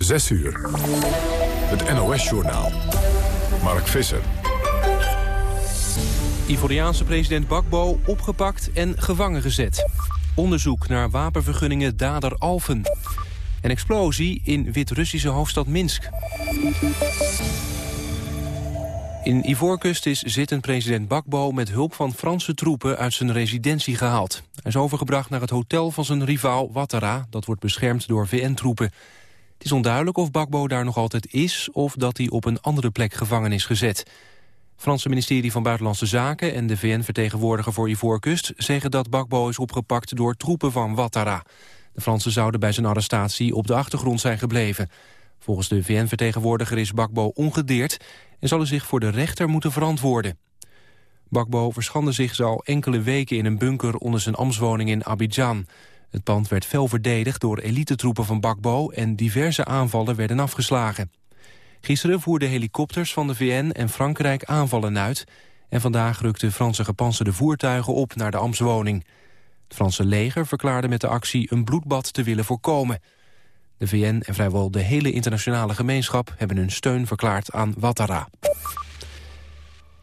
6 uur. Het NOS-journaal. Mark Visser. Ivoriaanse president Bakbo opgepakt en gevangen gezet. Onderzoek naar wapenvergunningen dader Alphen. Een explosie in Wit-Russische hoofdstad Minsk. In Ivoorkust is zittend president Bakbo met hulp van Franse troepen uit zijn residentie gehaald. Hij is overgebracht naar het hotel van zijn rivaal Ouattara, dat wordt beschermd door VN-troepen. Het is onduidelijk of Bakbo daar nog altijd is of dat hij op een andere plek gevangen is gezet. Het Franse ministerie van Buitenlandse Zaken en de VN-vertegenwoordiger voor Ivoorkust zeggen dat Bakbo is opgepakt door troepen van Ouattara. De Fransen zouden bij zijn arrestatie op de achtergrond zijn gebleven. Volgens de VN-vertegenwoordiger is Bakbo ongedeerd en zal zich voor de rechter moeten verantwoorden. Bakbo verschande zich al enkele weken in een bunker onder zijn ambtswoning in Abidjan. Het pand werd fel verdedigd door elitetroepen van Bakbo en diverse aanvallen werden afgeslagen. Gisteren voerden helikopters van de VN en Frankrijk aanvallen uit... en vandaag rukten Franse gepantserde voertuigen op naar de ambtswoning. Het Franse leger verklaarde met de actie een bloedbad te willen voorkomen. De VN en vrijwel de hele internationale gemeenschap hebben hun steun verklaard aan Ouattara.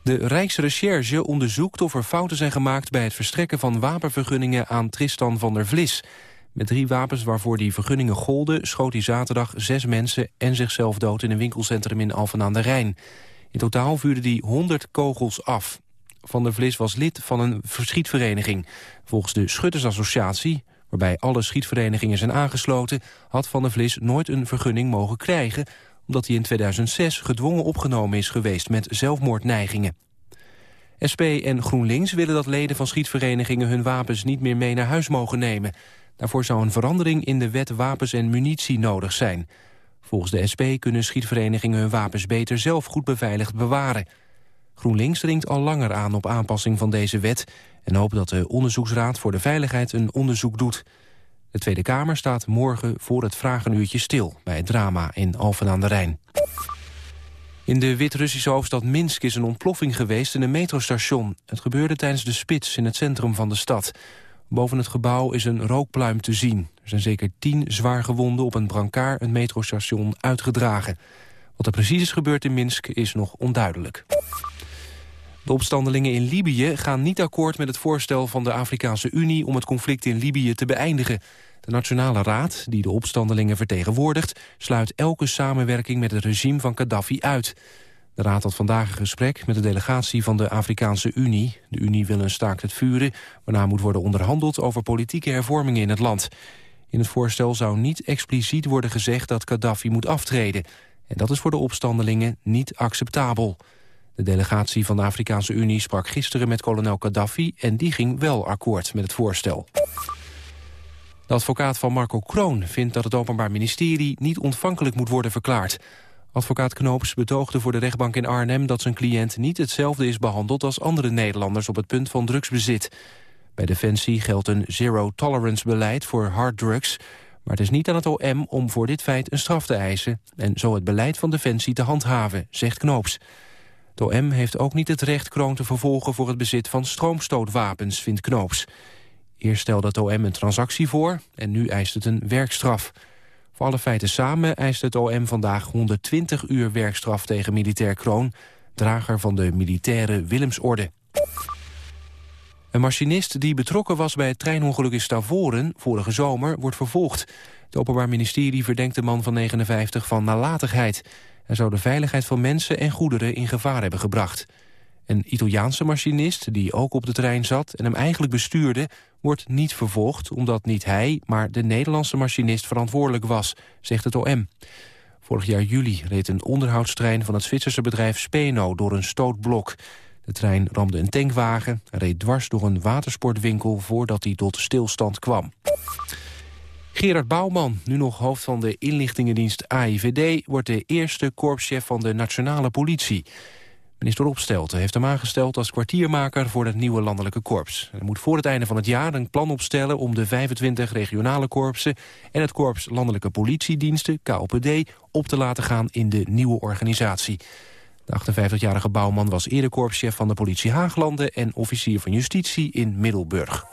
De Rijksrecherche onderzoekt of er fouten zijn gemaakt bij het verstrekken van wapenvergunningen aan Tristan van der Vlis. Met drie wapens waarvoor die vergunningen golden schoot hij zaterdag zes mensen en zichzelf dood in een winkelcentrum in Alphen aan de Rijn. In totaal vuurde hij 100 kogels af. Van der Vlis was lid van een verschietvereniging. Volgens de Schuttersassociatie waarbij alle schietverenigingen zijn aangesloten... had Van der Vlis nooit een vergunning mogen krijgen... omdat hij in 2006 gedwongen opgenomen is geweest met zelfmoordneigingen. SP en GroenLinks willen dat leden van schietverenigingen... hun wapens niet meer mee naar huis mogen nemen. Daarvoor zou een verandering in de wet wapens en munitie nodig zijn. Volgens de SP kunnen schietverenigingen hun wapens beter zelf goed beveiligd bewaren... GroenLinks dringt al langer aan op aanpassing van deze wet... en hoopt dat de Onderzoeksraad voor de Veiligheid een onderzoek doet. De Tweede Kamer staat morgen voor het vragenuurtje stil... bij het drama in Alphen aan de Rijn. In de Wit-Russische hoofdstad Minsk is een ontploffing geweest in een metrostation. Het gebeurde tijdens de spits in het centrum van de stad. Boven het gebouw is een rookpluim te zien. Er zijn zeker tien zwaar gewonden op een brancard een metrostation uitgedragen. Wat er precies is gebeurd in Minsk is nog onduidelijk. De opstandelingen in Libië gaan niet akkoord met het voorstel van de Afrikaanse Unie om het conflict in Libië te beëindigen. De Nationale Raad, die de opstandelingen vertegenwoordigt, sluit elke samenwerking met het regime van Gaddafi uit. De Raad had vandaag een gesprek met de delegatie van de Afrikaanse Unie. De Unie wil een staakt het vuren, waarna moet worden onderhandeld over politieke hervormingen in het land. In het voorstel zou niet expliciet worden gezegd dat Gaddafi moet aftreden. En dat is voor de opstandelingen niet acceptabel. De delegatie van de Afrikaanse Unie sprak gisteren met kolonel Gaddafi... en die ging wel akkoord met het voorstel. De advocaat van Marco Kroon vindt dat het Openbaar Ministerie... niet ontvankelijk moet worden verklaard. Advocaat Knoops betoogde voor de rechtbank in Arnhem... dat zijn cliënt niet hetzelfde is behandeld als andere Nederlanders... op het punt van drugsbezit. Bij Defensie geldt een zero-tolerance-beleid voor harddrugs... maar het is niet aan het OM om voor dit feit een straf te eisen... en zo het beleid van Defensie te handhaven, zegt Knoops. De OM heeft ook niet het recht Kroon te vervolgen voor het bezit van stroomstootwapens, vindt Knoops. Eerst stelde het OM een transactie voor en nu eist het een werkstraf. Voor alle feiten samen eist het OM vandaag 120 uur werkstraf tegen militair Kroon, drager van de militaire Willemsorde. Een machinist die betrokken was bij het treinongeluk in Stavoren vorige zomer wordt vervolgd. Het Openbaar Ministerie verdenkt de man van 59 van nalatigheid en zou de veiligheid van mensen en goederen in gevaar hebben gebracht. Een Italiaanse machinist, die ook op de trein zat en hem eigenlijk bestuurde, wordt niet vervolgd omdat niet hij, maar de Nederlandse machinist verantwoordelijk was, zegt het OM. Vorig jaar juli reed een onderhoudstrein van het Zwitserse bedrijf Speno door een stootblok. De trein ramde een tankwagen en reed dwars door een watersportwinkel voordat hij tot stilstand kwam. Gerard Bouwman, nu nog hoofd van de inlichtingendienst AIVD... wordt de eerste korpschef van de nationale politie. Minister Opstelten heeft hem aangesteld als kwartiermaker voor het nieuwe landelijke korps. Hij moet voor het einde van het jaar een plan opstellen om de 25 regionale korpsen en het korps landelijke politiediensten, KOPD, op te laten gaan in de nieuwe organisatie. De 58-jarige Bouwman was eerder korpschef van de politie Haaglanden en officier van justitie in Middelburg.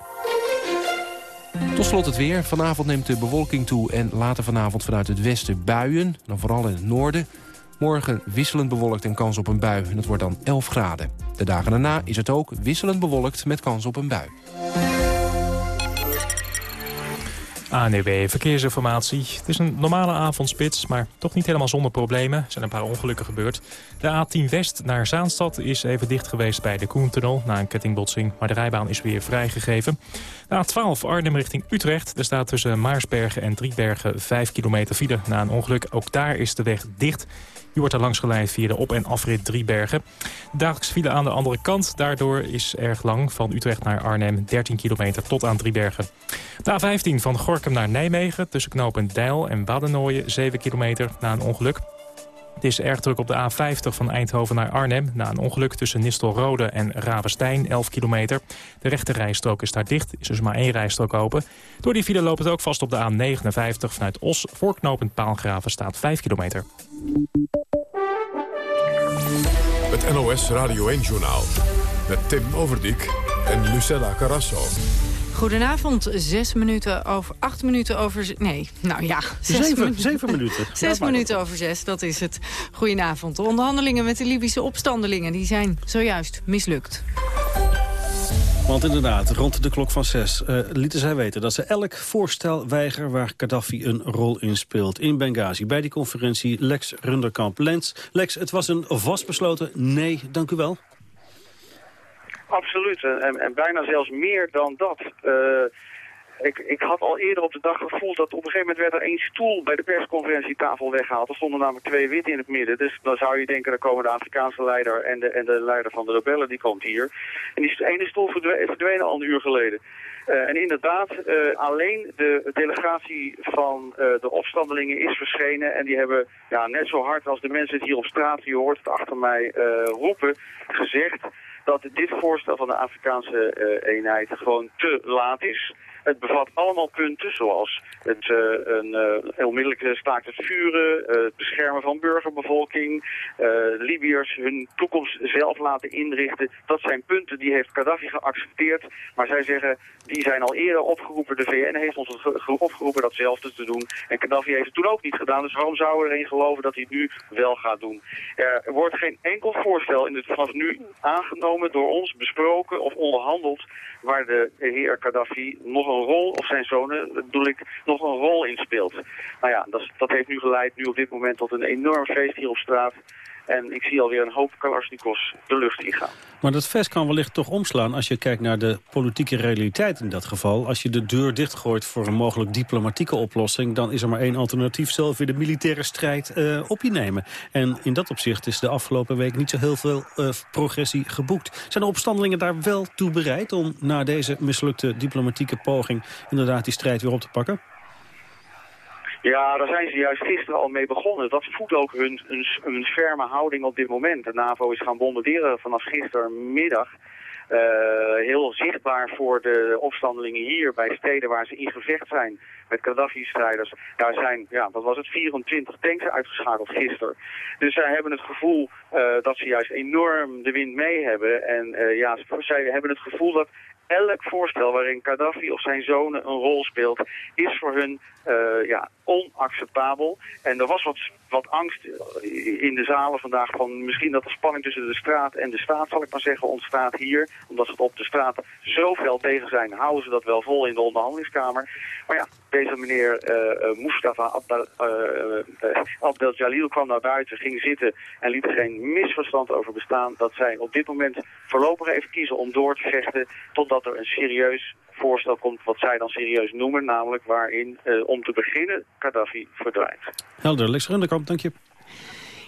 Tot slot het weer. Vanavond neemt de bewolking toe en later vanavond vanuit het westen buien. Dan vooral in het noorden. Morgen wisselend bewolkt en kans op een bui. En het wordt dan 11 graden. De dagen daarna is het ook wisselend bewolkt met kans op een bui. ANEW Verkeersinformatie. Het is een normale avondspits, maar toch niet helemaal zonder problemen. Er zijn een paar ongelukken gebeurd. De A10 West naar Zaanstad is even dicht geweest bij de Koentunnel... na een kettingbotsing, maar de rijbaan is weer vrijgegeven. De A12 Arnhem richting Utrecht. Er staat tussen Maarsbergen en Driebergen 5 kilometer file na een ongeluk. Ook daar is de weg dicht. U wordt er langs geleid via de op- en afrit Driebergen. Dagelijks file aan de andere kant. Daardoor is erg lang van Utrecht naar Arnhem 13 kilometer tot aan Driebergen. De A15 van Gorkum naar Nijmegen tussen knopen Deil en Waddenooien 7 kilometer na een ongeluk. Het is erg druk op de A50 van Eindhoven naar Arnhem... na een ongeluk tussen Nistelrode en Ravenstein, 11 kilometer. De rechte rijstrook is daar dicht, is dus maar één rijstrook open. Door die file loopt het ook vast op de A59 vanuit Os... voorknopend Paalgraven staat 5 kilometer. Het NOS Radio 1-journaal met Tim Overdijk en Lucella Carrasso. Goedenavond, zes minuten over, acht minuten over... Nee, nou ja. Zes Zeven, minuten. zeven minuten. Zes Ja, minuten over zes, dat is het. Goedenavond. De onderhandelingen met de Libische opstandelingen... die zijn zojuist mislukt. Want inderdaad, rond de klok van zes eh, lieten zij weten... dat ze elk voorstel weigeren waar Gaddafi een rol in speelt. In Benghazi, bij die conferentie Lex Runderkamp. Lens, Lex, het was een vastbesloten nee, dank u wel. Absoluut. En, en bijna zelfs meer dan dat. Eh, ik, ik had al eerder op de dag gevoeld dat op een gegeven moment werd er één stoel bij de persconferentietafel weggehaald. Er stonden namelijk twee witte in het midden. Dus dan zou je denken, dan komen de Afrikaanse leider en de, en de leider van de rebellen, die komt hier. En die ene stoel verdwe- verdween al een uur geleden. Eh, en inderdaad, eh, alleen de delegatie van de opstandelingen is verschenen. En die hebben ja, net zo hard als de mensen het hier op straat, je hoort achter mij roepen, gezegd dat dit voorstel van de Afrikaanse eh, eenheid gewoon te laat is. Het bevat allemaal punten zoals het eh, een eh, onmiddellijke staakt het vuren, eh, het beschermen van burgerbevolking, Libiërs hun toekomst zelf laten inrichten. Dat zijn punten die heeft Gaddafi geaccepteerd. Maar zij zeggen, die zijn al eerder opgeroepen, de VN heeft ons ge- ge- opgeroepen datzelfde te doen. En Gaddafi heeft het toen ook niet gedaan, dus waarom zouden we erin geloven dat hij het nu wel gaat doen? Er wordt geen enkel voorstel in het, vanaf nu aangenomen door ons, besproken of onderhandeld, waar de heer Gaddafi nog een rol, of zijn zonen, bedoel ik, nog een rol in speelt. Nou ja, dat, dat heeft nu geleid nu op dit moment tot een enorm feest hier op straat. En ik zie alweer een hoop Kalashnikovs de lucht ingaan. Maar dat vers kan wellicht toch omslaan als je kijkt naar de politieke realiteit in dat geval. Als je de deur dichtgooit voor een mogelijk diplomatieke oplossing... dan is er maar één alternatief, zelf weer de militaire strijd eh, op je nemen. En in dat opzicht is de afgelopen week niet zo heel veel eh, progressie geboekt. Zijn de opstandelingen daar wel toe bereid om na deze mislukte diplomatieke poging... inderdaad die strijd weer op te pakken? Ja, daar zijn ze juist gisteren al mee begonnen. Dat voedt ook hun, hun, hun ferme houding op dit moment. De NAVO is gaan bombarderen vanaf gistermiddag. Eh, heel zichtbaar voor de opstandelingen hier bij steden waar ze in gevecht zijn met Gaddafi-strijders. Daar zijn, ja, wat was het, 24 tanks uitgeschakeld gisteren. Dus zij hebben het gevoel eh, dat ze juist enorm de wind mee hebben. En eh, ja, zij hebben het gevoel dat elk voorstel waarin Gaddafi of zijn zonen een rol speelt, is voor hun eh, ja, onacceptabel. En er was wat, wat angst in de zalen vandaag van misschien dat de spanning tussen de straat en de staat, zal ik maar zeggen, ontstaat hier. Omdat ze het op de straat zoveel tegen zijn, houden ze dat wel vol in de onderhandelingskamer. Maar ja, deze meneer eh, Mustafa Abdel, Abdel Jalil kwam naar buiten, ging zitten en liet er geen misverstand over bestaan dat zij op dit moment voorlopig even kiezen om door te vechten totdat er een serieus voorstel komt wat zij dan serieus noemen, namelijk waarin om te beginnen Gaddafi verdwijnt. Helder, Lex Runderkamp, dank je.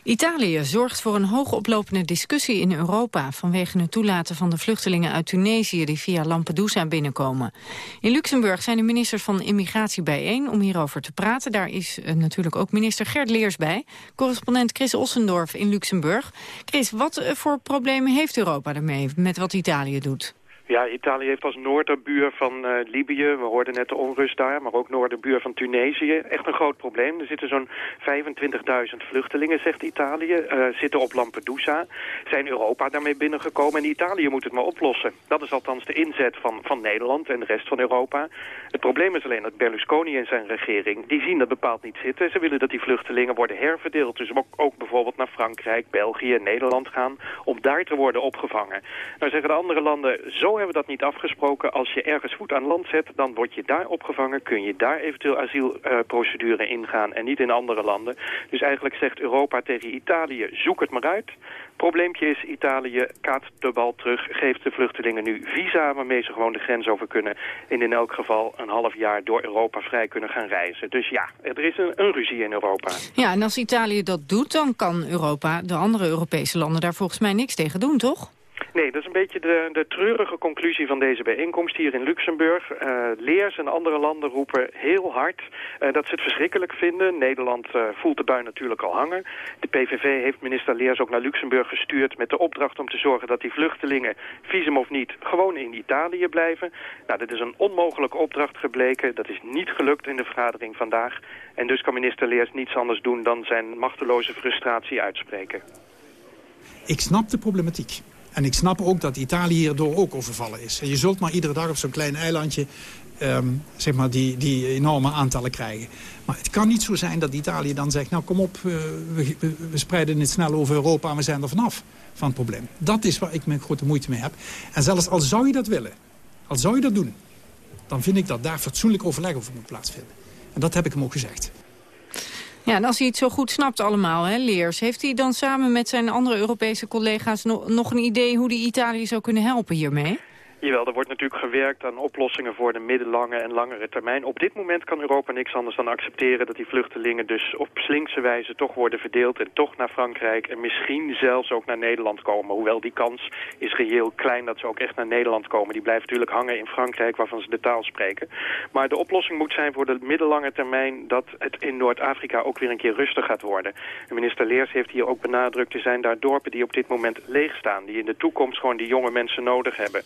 Italië zorgt voor een hoogoplopende discussie in Europa... vanwege het toelaten van de vluchtelingen uit Tunesië... die via Lampedusa binnenkomen. In Luxemburg zijn de ministers van Immigratie bijeen om hierover te praten. Daar is eh, natuurlijk ook minister Gert Leers bij. Correspondent Chris Ossendorf in Luxemburg. Chris, wat eh, voor problemen heeft Europa ermee met wat Italië doet? Ja, Italië heeft als noorderbuur van uh, Libië, we hoorden net de onrust daar, maar ook noorderbuur van Tunesië, echt een groot probleem. Er zitten zo'n 25.000 vluchtelingen, zegt Italië, uh, zitten op Lampedusa, zijn Europa daarmee binnengekomen en Italië moet het maar oplossen. Dat is althans de inzet van, van Nederland en de rest van Europa. Het probleem is alleen dat Berlusconi en zijn regering, die zien dat bepaald niet zitten. Ze willen dat die vluchtelingen worden herverdeeld, dus ook, ook bijvoorbeeld naar Frankrijk, België, Nederland gaan, om daar te worden opgevangen. Nou zeggen de andere landen, zo hebben we dat niet afgesproken. Als je ergens voet aan land zet, dan word je daar opgevangen. Kun je daar eventueel asielprocedure ingaan en niet in andere landen. Dus eigenlijk zegt Europa tegen Italië, zoek het maar uit. Probleempje is, Italië kaat de bal terug, geeft de vluchtelingen nu visa... waarmee ze gewoon de grens over kunnen... en in elk geval een half jaar door Europa vrij kunnen gaan reizen. Dus ja, er is een, een ruzie in Europa. Ja, en als Italië dat doet, dan kan Europa, de andere Europese landen... daar volgens mij niks tegen doen, toch? Nee, dat is een beetje de, de treurige conclusie van deze bijeenkomst hier in Luxemburg. Uh, Leers en andere landen roepen heel hard uh, dat ze het verschrikkelijk vinden. Nederland uh, voelt de bui natuurlijk al hangen. De PVV heeft minister Leers ook naar Luxemburg gestuurd met de opdracht om te zorgen dat die vluchtelingen, visum of niet, gewoon in Italië blijven. Nou, dit is een onmogelijke opdracht gebleken. Dat is niet gelukt in de vergadering vandaag. En dus kan minister Leers niets anders doen dan zijn machteloze frustratie uitspreken. Ik snap de problematiek. En ik snap ook dat Italië hierdoor ook overvallen is. En je zult maar iedere dag op zo'n klein eilandje um, zeg maar die, die enorme aantallen krijgen. Maar het kan niet zo zijn dat Italië dan zegt... nou kom op, uh, we, we, spreiden het snel over Europa en we zijn er vanaf van het probleem. Dat is waar ik mijn grote moeite mee heb. En zelfs al zou je dat willen, al zou je dat doen... dan vind ik dat daar fatsoenlijk overleg over moet plaatsvinden. En dat heb ik hem ook gezegd. Ja, en als hij het zo goed snapt allemaal, hè, Leers... heeft hij dan samen met zijn andere Europese collega's nog een idee... hoe die Italië zou kunnen helpen hiermee? Jawel, er wordt natuurlijk gewerkt aan oplossingen voor de middellange en langere termijn. Op dit moment kan Europa niks anders dan accepteren dat die vluchtelingen dus op slinkse wijze toch worden verdeeld en toch naar Frankrijk en misschien zelfs ook naar Nederland komen. Hoewel die kans is reëel klein dat ze ook echt naar Nederland komen. Die blijven natuurlijk hangen in Frankrijk waarvan ze de taal spreken. Maar de oplossing moet zijn voor de middellange termijn dat het in Noord-Afrika ook weer een keer rustig gaat worden. En minister Leers heeft hier ook benadrukt, er zijn daar dorpen die op dit moment leeg staan. Die in de toekomst gewoon die jonge mensen nodig hebben.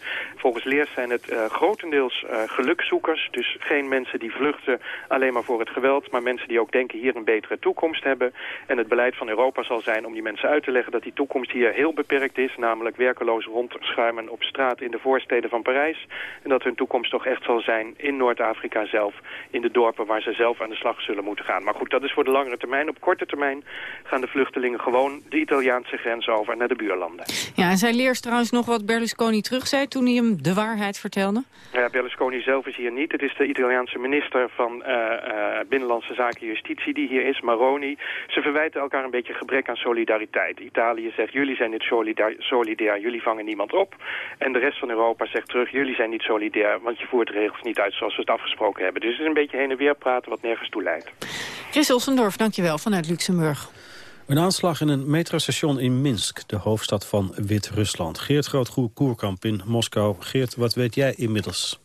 Leers zijn het uh, grotendeels uh, gelukzoekers. Dus geen mensen die vluchten alleen maar voor het geweld... maar mensen die ook denken hier een betere toekomst hebben. En het beleid van Europa zal zijn om die mensen uit te leggen... dat die toekomst hier heel beperkt is. Namelijk werkeloos rondschuimen op straat in de voorsteden van Parijs. En dat hun toekomst toch echt zal zijn in Noord-Afrika zelf. In de dorpen waar ze zelf aan de slag zullen moeten gaan. Maar goed, dat is voor de langere termijn. Op korte termijn gaan de vluchtelingen gewoon de Italiaanse grens over naar de buurlanden. Ja, en zei Leers trouwens nog wat Berlusconi terug zei toen hij hem de waarheid vertelde? Ja, Berlusconi zelf is hier niet. Het is de Italiaanse minister van uh, uh, Binnenlandse Zaken en Justitie die hier is, Maroni. Ze verwijten elkaar een beetje gebrek aan solidariteit. Italië zegt, jullie zijn niet solidair, solidair, jullie vangen niemand op. En de rest van Europa zegt terug, jullie zijn niet solidair, want je voert de regels niet uit zoals we het afgesproken hebben. Dus het is een beetje heen en weer praten wat nergens toe leidt. Chris Ossendorf, dankjewel, vanuit Luxemburg. Een aanslag in een metrostation in Minsk, de hoofdstad van Wit-Rusland. Geert Groot-Koerkamp in Moskou. Geert, wat weet jij inmiddels?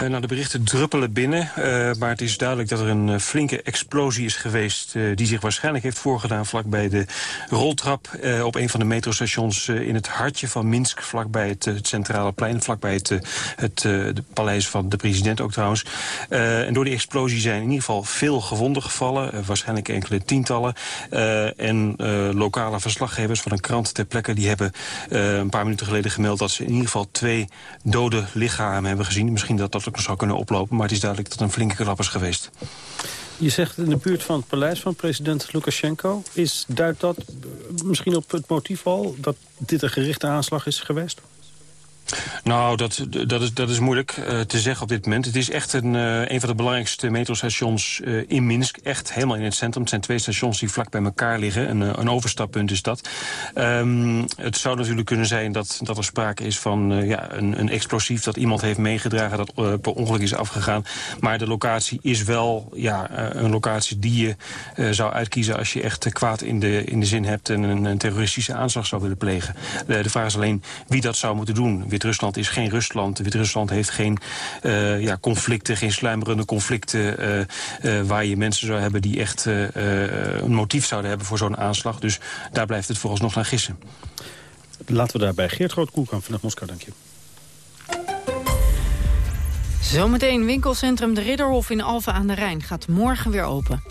Uh, nou, de berichten druppelen binnen, uh, maar het is duidelijk dat er een uh, flinke explosie is geweest... die zich waarschijnlijk heeft voorgedaan vlakbij de roltrap... op een van de metrostations in het hartje van Minsk... vlakbij het, het centrale plein, vlakbij het, het paleis van de president ook trouwens. en door die explosie zijn in ieder geval veel gewonden gevallen... waarschijnlijk enkele tientallen. en lokale verslaggevers van een krant ter plekke... die hebben een paar minuten geleden gemeld... dat ze in ieder geval twee dode lichamen hebben gezien. Misschien dat dat ook nog zou kunnen oplopen. Maar het is duidelijk dat een flinke klap is geweest. Je zegt in de buurt van het paleis van president Lukashenko. Is, duidt dat misschien op het motief al dat dit een gerichte aanslag is geweest? Nou, dat, dat, is, dat is moeilijk uh, te zeggen op dit moment. Het is echt een, uh, een van de belangrijkste metrostations uh, in Minsk. Echt helemaal in het centrum. Het zijn twee stations die vlak bij elkaar liggen. Een, een overstappunt is dat. Um, het zou natuurlijk kunnen zijn dat, dat er sprake is van ja, een, een explosief... dat iemand heeft meegedragen, dat per ongeluk is afgegaan. Maar de locatie is wel ja, een locatie die je zou uitkiezen... als je echt kwaad in de, in de zin hebt en een, een terroristische aanslag zou willen plegen. de vraag is alleen wie dat zou moeten doen Wit-Rusland is geen Rusland. Wit-Rusland heeft geen uh, ja, conflicten, geen sluimerende conflicten... Uh, uh, waar je mensen zou hebben die echt een motief zouden hebben voor zo'n aanslag. Dus daar blijft het vooralsnog naar gissen. Laten we daarbij Geert Groot-Koelkamp vanuit Moskou, dank je. Zometeen winkelcentrum De Ridderhof in Alphen aan de Rijn gaat morgen weer open.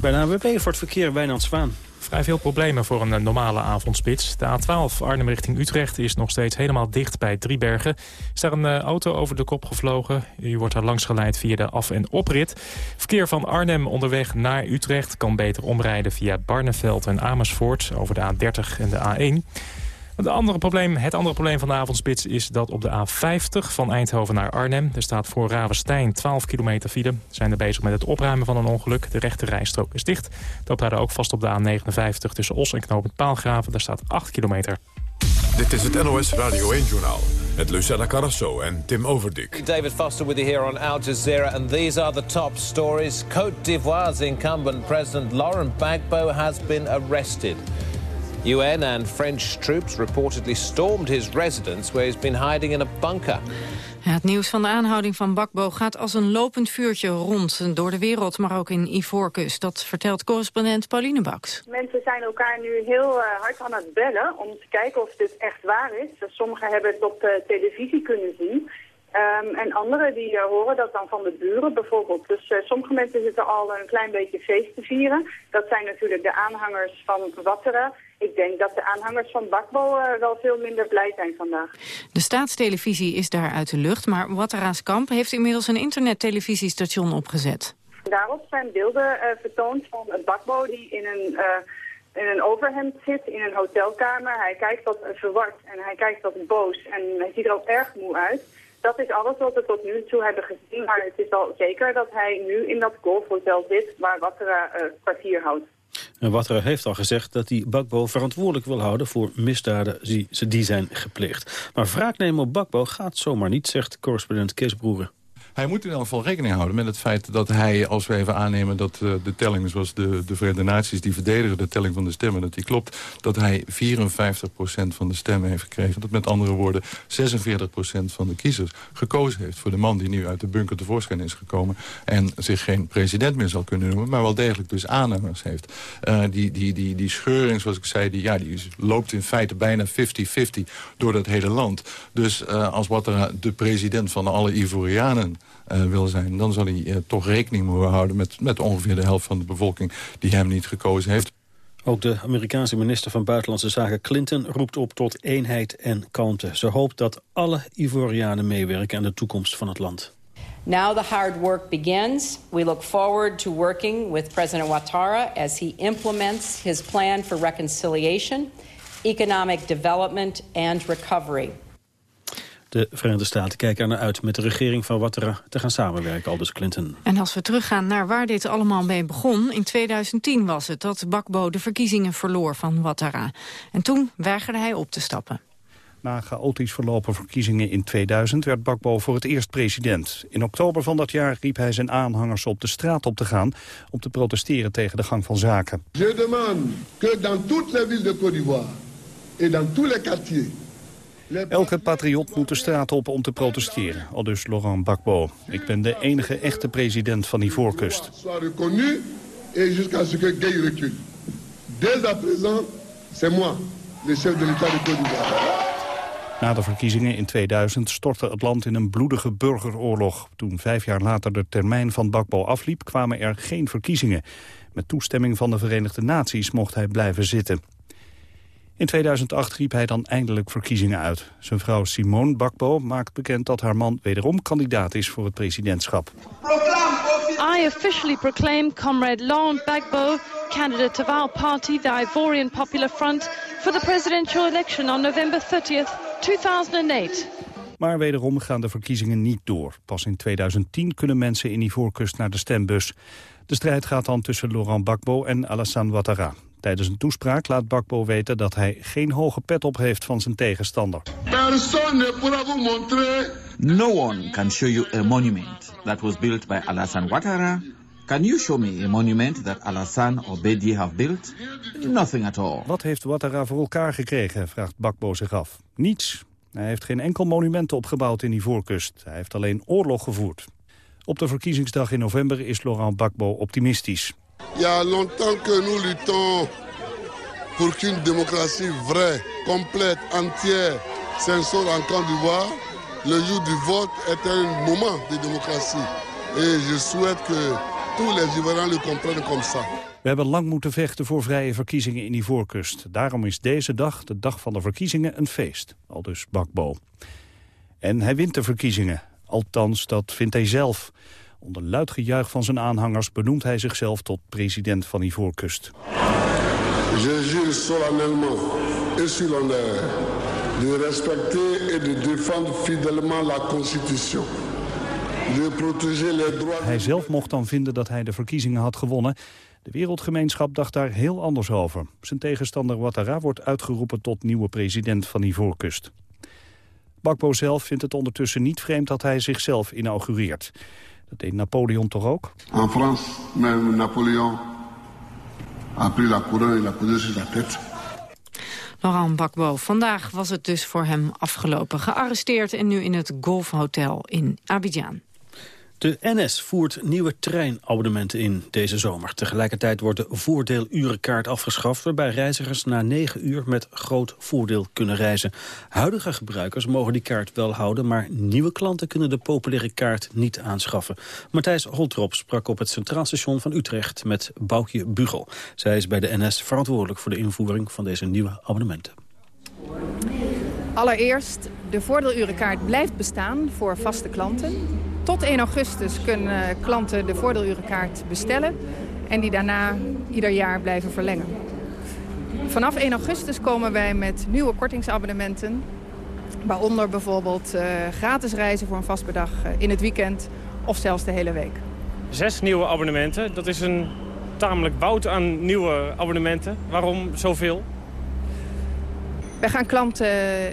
Bij de AWB voor het verkeer Wijnand Zwaan. Vrij veel problemen voor een normale avondspits. De A12 Arnhem richting Utrecht is nog steeds helemaal dicht bij Driebergen. Is daar een auto over de kop gevlogen. U wordt daar langs geleid via de af- en oprit. Verkeer van Arnhem onderweg naar Utrecht kan beter omrijden via Barneveld en Amersfoort over de A30 en de A1. Het andere, probleem, het andere probleem van de avondspits is dat op de A50 van Eindhoven naar Arnhem... er staat voor Ravenstein 12 kilometer file. We zijn er bezig met het opruimen van een ongeluk. De rechte rijstrook is dicht. Dat daar ook vast op de A59 tussen Os en Knoopend Paalgraven. Daar staat 8 kilometer. Dit is het NOS Radio 1-journaal met Lucella Carrasso en Tim Overdik. David Foster with you here on Al Jazeera and these are the top stories. Côte d'Ivoire's incumbent president Laurent Gbagbo has been arrested. UN and French troops reportedly stormed his residence where he's been hiding in a bunker. het nieuws van de aanhouding van Bakbo gaat als een lopend vuurtje rond door de wereld, maar ook in Ivoorkust. Dat vertelt correspondent Pauline Baks. Mensen zijn elkaar nu heel uh, hard aan het bellen om te kijken of dit echt waar is. Sommigen hebben het op uh, televisie kunnen zien. Um, en anderen die uh, horen dat dan van de buren bijvoorbeeld. Dus uh, sommige mensen zitten al een klein beetje feest te vieren. Dat zijn natuurlijk de aanhangers van Watteren. Ik denk dat de aanhangers van Bakbo uh, wel veel minder blij zijn vandaag. De staatstelevisie is daar uit de lucht, maar Wattera's kamp heeft inmiddels een internettelevisierstation opgezet. Daarop zijn beelden vertoond van een Bakbo die in een in een overhemd zit in een hotelkamer. Hij kijkt wat verward en hij kijkt wat boos en hij ziet er ook erg moe uit. Dat is alles wat we tot nu toe hebben gezien. Maar het is al zeker dat hij nu in dat golfhotel zit waar Wattera uh, kwartier houdt. En Wattera heeft al gezegd dat hij Bakbo verantwoordelijk wil houden... voor misdaden die, die zijn gepleegd. Maar wraak nemen op Bakbo gaat zomaar niet, zegt correspondent Kees Broeren. Hij moet in elk geval rekening houden met het feit dat hij, als we even aannemen dat uh, de telling, zoals de, de Verenigde Naties die verdedigen de telling van de stemmen, dat die klopt, dat hij 54% van de stemmen heeft gekregen. Dat met andere woorden 46% van de kiezers gekozen heeft voor de man die nu uit de bunker tevoorschijn is gekomen en zich geen president meer zal kunnen noemen, maar wel degelijk dus aanhangers heeft. Uh, die, die, die, die scheuring, zoals ik zei, die, ja, die loopt in feite bijna 50-50 door dat hele land. Dus uh, als Ouattara de president van alle Ivorianen uh, wil zijn... dan zal hij uh, toch rekening moeten houden met, met ongeveer de helft van de bevolking... die hem niet gekozen heeft. Ook de Amerikaanse minister van Buitenlandse Zaken Clinton roept op tot eenheid en kalmte. Ze hoopt dat alle Ivorianen meewerken aan de toekomst van het land. Now the hard work begins. We look forward to working with President Ouattara as he implements his plan for reconciliation, economic development and recovery. De Verenigde Staten kijken er naar uit met de regering van Ouattara te gaan samenwerken, aldus Clinton. En als we teruggaan naar waar dit allemaal mee begon... in 2010 was het dat Bakbo de verkiezingen verloor van Ouattara. En toen weigerde hij op te stappen. Na chaotisch verlopen verkiezingen in 2000 werd Bakbo voor het eerst president. In oktober van dat jaar riep hij zijn aanhangers op de straat op te gaan... om te protesteren tegen de gang van zaken. Je demande que dans toutes les villes de Côte d'Ivoire... et dans tous les quartiers... Elke patriot moet de straat op om te protesteren, al dus Laurent Gbagbo. Ik ben de enige echte president van Ivoorkust. Na de verkiezingen in 2000 stortte het land in een bloedige burgeroorlog. Toen vijf jaar later de termijn van Gbagbo afliep, kwamen er geen verkiezingen. Met toestemming van de Verenigde Naties mocht hij blijven zitten. In 2008 riep hij dan eindelijk verkiezingen uit. Zijn vrouw Simone Bakbo maakt bekend dat haar man wederom kandidaat is voor het presidentschap. I officially proclaim comrade Laurent Gbagbo, candidate of our party, the Ivorian Popular Front, for the presidential election on November 30th, 2008. Maar wederom gaan de verkiezingen niet door. Pas in 2010 kunnen mensen in Ivoorkust naar de stembus. De strijd gaat dan tussen Laurent Gbagbo en Alassane Ouattara. Tijdens een toespraak laat Bakbo weten dat hij geen hoge pet op heeft van zijn tegenstander. No one can show you a monument that was built by Alassane Ouattara. Can you show me a monument that Alassane or Bedi have built? Nothing at all. Wat heeft Ouattara voor elkaar gekregen, vraagt Bakbo zich af. Niets. Hij heeft geen enkel monument opgebouwd in Ivoorkust. Hij heeft alleen oorlog gevoerd. Op de verkiezingsdag in november is Laurent Bakbo optimistisch. Il y a longtemps que nous luttons pour qu'une démocratie vraie, complète, entière s'instaure en Côte d'Ivoire. le jour du vote est un moment de démocratie. Et je souhaite que tous les Ivoiriens le comprennent comme ça. We hebben lang moeten vechten voor vrije verkiezingen in Ivoorkust. Daarom is deze dag, de dag van de verkiezingen, een feest. Al dus Bakbo. En hij wint de verkiezingen. Althans, dat vindt hij zelf. Onder luid gejuich van zijn aanhangers benoemt hij zichzelf tot president van Ivoorkust. Je jure solennellement et sur l'honneur de respecter et de défendre fidèlement la Constitution. Hij zelf mocht dan vinden dat hij de verkiezingen had gewonnen. De wereldgemeenschap dacht daar heel anders over. Zijn tegenstander Ouattara wordt uitgeroepen tot nieuwe president van Ivoorkust. Bakbo zelf vindt het ondertussen niet vreemd dat hij zichzelf inaugureert. Dat deed Napoleon toch ook? En France, même Napoléon a pris la couronne et l'a sur la tête. Laurent Bakbo, vandaag was het dus voor hem afgelopen. Gearresteerd en nu in het Golfhotel in Abidjan. De NS voert nieuwe treinabonnementen in deze zomer. Tegelijkertijd wordt de voordeelurenkaart afgeschaft... waarbij reizigers na 9 uur met groot voordeel kunnen reizen. Huidige gebruikers mogen die kaart wel houden... maar nieuwe klanten kunnen de populaire kaart niet aanschaffen. Matthijs Holtrop sprak op het Centraal Station van Utrecht... met Boukje Bugel. Zij is bij de NS verantwoordelijk voor de invoering van deze nieuwe abonnementen. Allereerst, de voordeelurenkaart blijft bestaan voor vaste klanten. Tot 1 augustus kunnen klanten de voordeelurenkaart bestellen... en die daarna ieder jaar blijven verlengen. Vanaf 1 augustus komen wij met nieuwe kortingsabonnementen... waaronder bijvoorbeeld uh, gratis reizen voor een vast bedrag uh, in het weekend... of zelfs de hele week. Zes nieuwe abonnementen, dat is een tamelijk woud aan nieuwe abonnementen. Waarom zoveel? Wij gaan klanten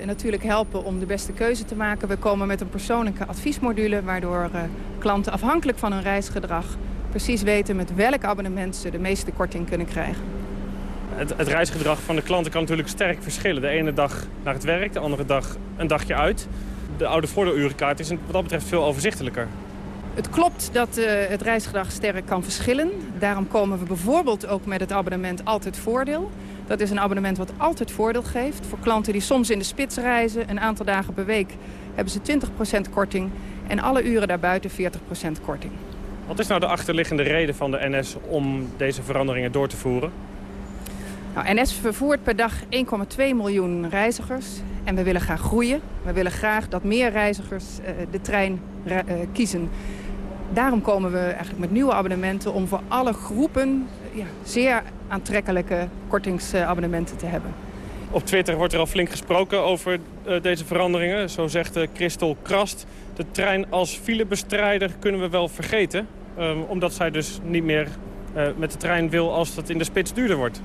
natuurlijk helpen om de beste keuze te maken. We komen met een persoonlijke adviesmodule... waardoor uh, klanten afhankelijk van hun reisgedrag... precies weten met welk abonnement ze de meeste korting kunnen krijgen. Het, het reisgedrag van de klanten kan natuurlijk sterk verschillen. De ene dag naar het werk, de andere dag een dagje uit. De oude voordeelurenkaart is wat dat betreft veel overzichtelijker. Het klopt dat uh, het reisgedrag sterk kan verschillen. Daarom komen we bijvoorbeeld ook met het abonnement Altijd Voordeel... Dat is een abonnement wat altijd voordeel geeft. Voor klanten die soms in de spits reizen, een aantal dagen per week, hebben ze 20% korting. En alle uren daarbuiten 40% korting. Wat is nou de achterliggende reden van de NS om deze veranderingen door te voeren? Nou, NS vervoert per dag 1,2 miljoen reizigers. En we willen graag groeien. We willen graag dat meer reizigers uh, de trein kiezen. Daarom komen we eigenlijk met nieuwe abonnementen om voor alle groepen ja, zeer aantrekkelijke kortingsabonnementen te hebben. Op Twitter wordt er al flink gesproken over uh, deze veranderingen. Zo zegt Christel Krast, de trein als filebestrijder kunnen we wel vergeten. Uh, omdat zij dus niet meer met de trein wil als het in de spits duurder wordt.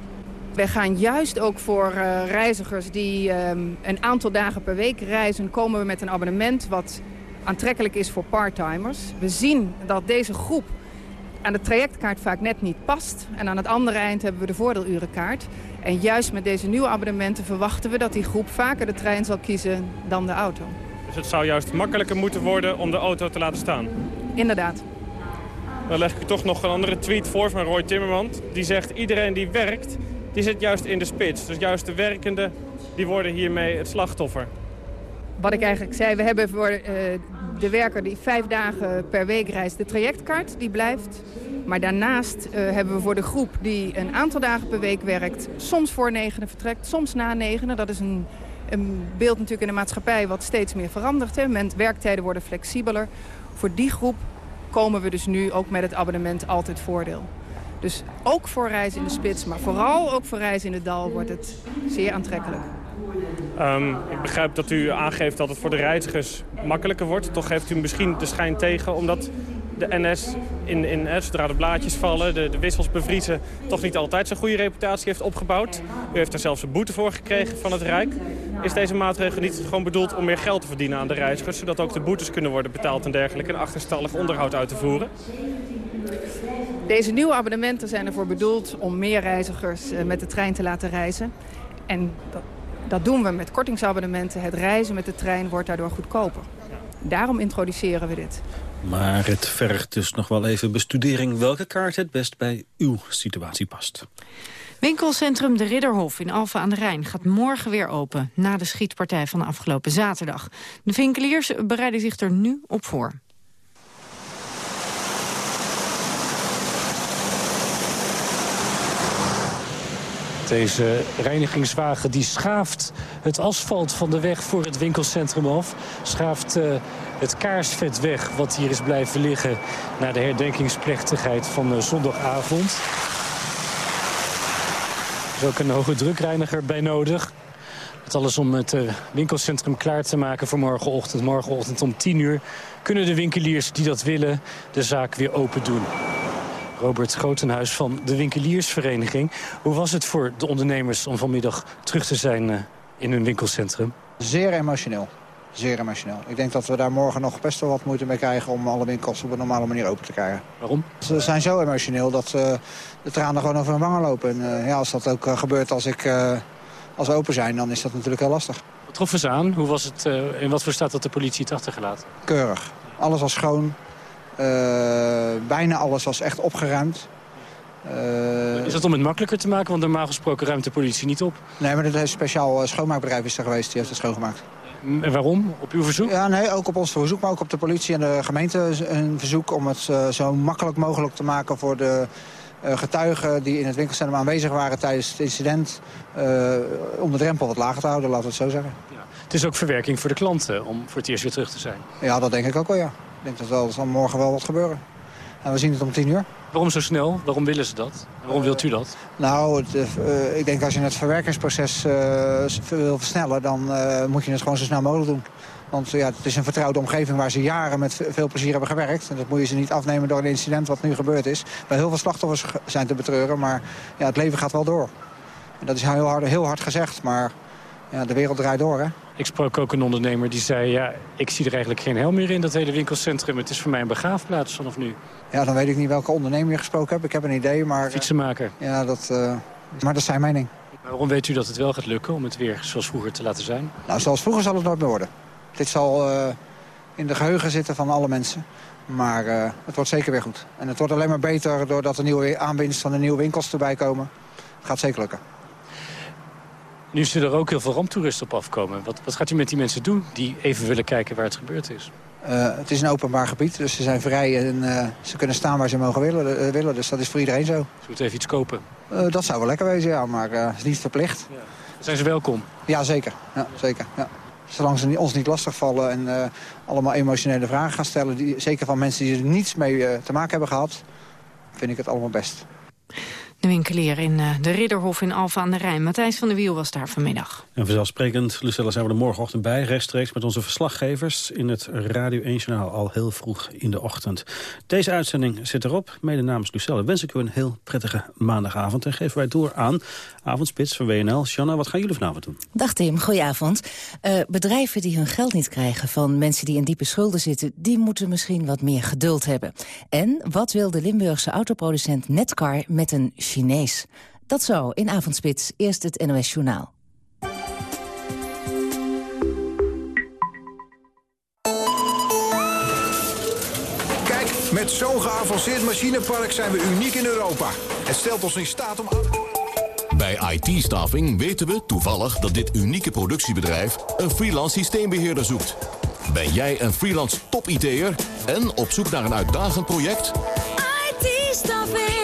Wij gaan juist ook voor reizigers die um, een aantal dagen per week reizen... komen we met een abonnement wat aantrekkelijk is voor parttimers. We zien dat deze groep aan de trajectkaart vaak net niet past. En aan het andere eind hebben we de voordeelurenkaart. En juist met deze nieuwe abonnementen verwachten we dat die groep vaker de trein zal kiezen dan de auto. Dus het zou juist makkelijker moeten worden om de auto te laten staan? Inderdaad. Dan leg ik u toch nog een andere tweet voor van Roy Timmerman. Die zegt iedereen die werkt, die zit juist in de spits. Dus juist de werkenden, die worden hiermee het slachtoffer. Wat ik eigenlijk zei, we hebben voor uh, de werker die vijf dagen per week reist de trajectkaart, die blijft. Maar daarnaast uh, hebben we voor de groep die een aantal dagen per week werkt... soms voor negenen vertrekt, soms na negenen. Dat is een, een beeld natuurlijk in de maatschappij wat steeds meer verandert. Hè. Werktijden worden flexibeler. Voor die groep komen we dus nu ook met het abonnement altijd voordeel. Dus ook voor reizen in de spits, maar vooral ook voor reizen in het dal wordt het zeer aantrekkelijk. Um, ik begrijp dat u aangeeft dat het voor de reizigers makkelijker wordt. Toch heeft u misschien de schijn tegen omdat de NS, in, in, zodra de blaadjes vallen, de, de wissels bevriezen... toch niet altijd zo'n goede reputatie heeft opgebouwd. U heeft er zelfs een boete voor gekregen van het Rijk. Is deze maatregel niet gewoon bedoeld om meer geld te verdienen aan de reizigers... zodat ook de boetes kunnen worden betaald en dergelijke... en achterstallig onderhoud uit te voeren? Deze nieuwe abonnementen zijn ervoor bedoeld om meer reizigers met de trein te laten reizen. En dat, doen we met kortingsabonnementen. Het reizen met de trein wordt daardoor goedkoper. Daarom introduceren we dit. Maar het vergt dus nog wel even bestudering welke kaart het best bij uw situatie past. Winkelcentrum De Ridderhof in Alphen aan de Rijn gaat morgen weer open... na de schietpartij van de afgelopen zaterdag. De winkeliers bereiden zich er nu op voor. Deze reinigingswagen die schaaft het asfalt van de weg voor het winkelcentrum af. Schaaft uh, het kaarsvet weg wat hier is blijven liggen... na de herdenkingsplechtigheid van uh, zondagavond. Er is ook een hoge drukreiniger bij nodig. Het alles om het uh, winkelcentrum klaar te maken voor morgenochtend. Morgenochtend om 10 uur kunnen de winkeliers die dat willen de zaak weer open doen. Robert Grotenhuis van de Winkeliersvereniging. Hoe was het voor de ondernemers om vanmiddag terug te zijn uh, in hun winkelcentrum? Zeer emotioneel. Zeer emotioneel. Ik denk dat we daar morgen nog best wel wat moeite mee krijgen... om alle winkels op een normale manier open te krijgen. Waarom? Ze zijn zo emotioneel dat uh, de tranen gewoon over hun wangen lopen. En uh, ja, als dat ook gebeurt als, ik, als we open zijn, dan is dat natuurlijk heel lastig. Wat troffen ze aan? Hoe was het, in wat voor staat dat de politie het achtergelaten? Keurig. Alles was schoon. Uh, bijna alles was echt opgeruimd. Uh, is dat om het makkelijker te maken? Want normaal gesproken ruimt de politie niet op. Nee, maar een speciaal schoonmaakbedrijf is er geweest. Die heeft het schoongemaakt. En waarom? Op uw verzoek? Ja, nee, ook op ons verzoek, maar ook op de politie en de gemeente een verzoek... om het uh, zo makkelijk mogelijk te maken voor de uh, getuigen... die in het winkelcentrum aanwezig waren tijdens het incident... om de drempel wat lager te houden, laten we het zo zeggen. Ja. Het is ook verwerking voor de klanten om voor het eerst weer terug te zijn. Ja, dat denk ik ook wel, ja. Ik denk dat wel, er zal morgen wel wat gebeuren. En we zien het om tien uur. Waarom zo snel? Waarom willen ze dat? Waarom wilt u dat? Nou, het, uh, ik denk als je het verwerkingsproces uh, wil versnellen... dan uh, moet je het gewoon zo snel mogelijk doen. Want ja, het is een vertrouwde omgeving waar ze jaren met veel plezier hebben gewerkt. En dat moet je ze niet afnemen door een incident wat nu gebeurd is. Waar heel veel slachtoffers zijn te betreuren, maar ja, het leven gaat wel door. En dat is heel hard, heel hard gezegd, maar ja, de wereld draait door, hè? Ik sprak ook een ondernemer die zei... ja, ik zie er eigenlijk geen hel meer in, dat hele winkelcentrum. Het is voor mij een begraafplaats vanaf nu. Ja, dan weet ik niet welke ondernemer je gesproken hebt. Ik heb een idee, maar... Fietsenmaker. Ja, dat, uh, maar dat is zijn mening. Waarom weet u dat het wel gaat lukken om het weer zoals vroeger te laten zijn? Nou, zoals vroeger zal het nooit meer worden. Dit zal uh, in de geheugen zitten van alle mensen. Maar uh, het wordt zeker weer goed. En het wordt alleen maar beter doordat er nieuwe aanwinst van de nieuwe winkels erbij komen. Het gaat zeker lukken. Nu zullen er ook heel veel ramptoeristen op afkomen. Wat, wat gaat u met die mensen doen die even willen kijken waar het gebeurd is? Uh, het is een openbaar gebied, dus ze zijn vrij en uh, ze kunnen staan waar ze mogen willen, uh, willen. Dus dat is voor iedereen zo. Ze moeten even iets kopen? dat zou wel lekker wezen, ja, maar het is niet verplicht. Ja. Zijn ze welkom? Ja, zeker. Ja, zeker ja. Zolang ze ons niet lastigvallen en allemaal emotionele vragen gaan stellen... Die, zeker van mensen die er niets mee te maken hebben gehad... vind ik het allemaal best. De winkelier in uh, de Ridderhof in Alfa aan de Rijn. Matthijs van der Wiel was daar vanmiddag. En vanzelfsprekend, Lucella, zijn we er morgenochtend bij... rechtstreeks met onze verslaggevers in het Radio 1-journaal... al heel vroeg in de ochtend. Deze uitzending zit erop. Mede namens Lucella wens ik u een heel prettige maandagavond. En geven wij door aan Avondspits van WNL. Shanna, wat gaan jullie vanavond doen? Dag Tim, goedenavond. Uh, bedrijven die hun geld niet krijgen van mensen die in diepe schulden zitten... die moeten misschien wat meer geduld hebben. En wat wil de Limburgse autoproducent Netcar met een Chinees. Dat zo in Avondspits. Eerst het NOS Journaal. Kijk, met zo'n geavanceerd machinepark zijn we uniek in Europa. Het stelt ons in staat om... Bij IT-staffing weten we toevallig dat dit unieke productiebedrijf... een freelance systeembeheerder zoekt. Ben jij een freelance top-IT'er en op zoek naar een uitdagend project? IT-staffing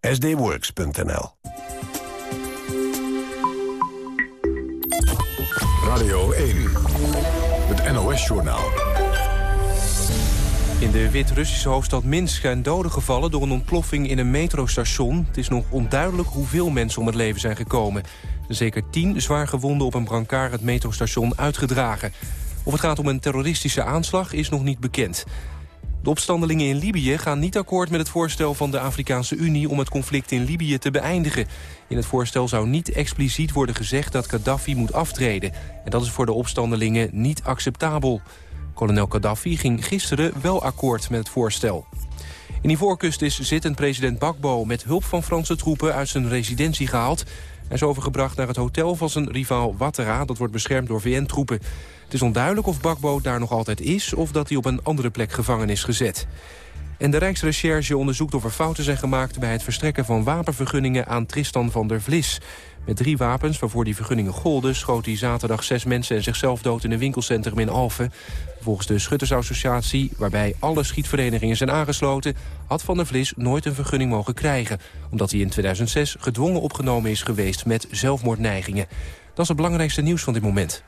sdworks.nl Radio 1. Het NOS-journaal. In de Wit-Russische hoofdstad Minsk zijn doden gevallen door een ontploffing in een metrostation. Het is nog onduidelijk hoeveel mensen om het leven zijn gekomen. Zeker tien zwaar gewonden op een brancard het metrostation uitgedragen. Of het gaat om een terroristische aanslag is nog niet bekend. De opstandelingen in Libië gaan niet akkoord met het voorstel van de Afrikaanse Unie om het conflict in Libië te beëindigen. In het voorstel zou niet expliciet worden gezegd dat Gaddafi moet aftreden. En dat is voor de opstandelingen niet acceptabel. Kolonel Gaddafi ging gisteren wel akkoord met het voorstel. In Ivoorkust is zittend president Bakbo met hulp van Franse troepen uit zijn residentie gehaald. Hij is overgebracht naar het hotel van zijn rivaal Ouattara, dat wordt beschermd door VN-troepen. Het is onduidelijk of Bakbo daar nog altijd is... of dat hij op een andere plek gevangen is gezet. En de Rijksrecherche onderzoekt of er fouten zijn gemaakt... bij het verstrekken van wapenvergunningen aan Tristan van der Vlis. Met drie wapens waarvoor die vergunningen golden... schoot hij zaterdag zes mensen en zichzelf dood in een winkelcentrum in Alphen. Volgens de Schuttersassociatie, waarbij alle schietverenigingen zijn aangesloten... had Van der Vlis nooit een vergunning mogen krijgen... omdat hij in 2006 gedwongen opgenomen is geweest met zelfmoordneigingen. Dat is het belangrijkste nieuws van dit moment.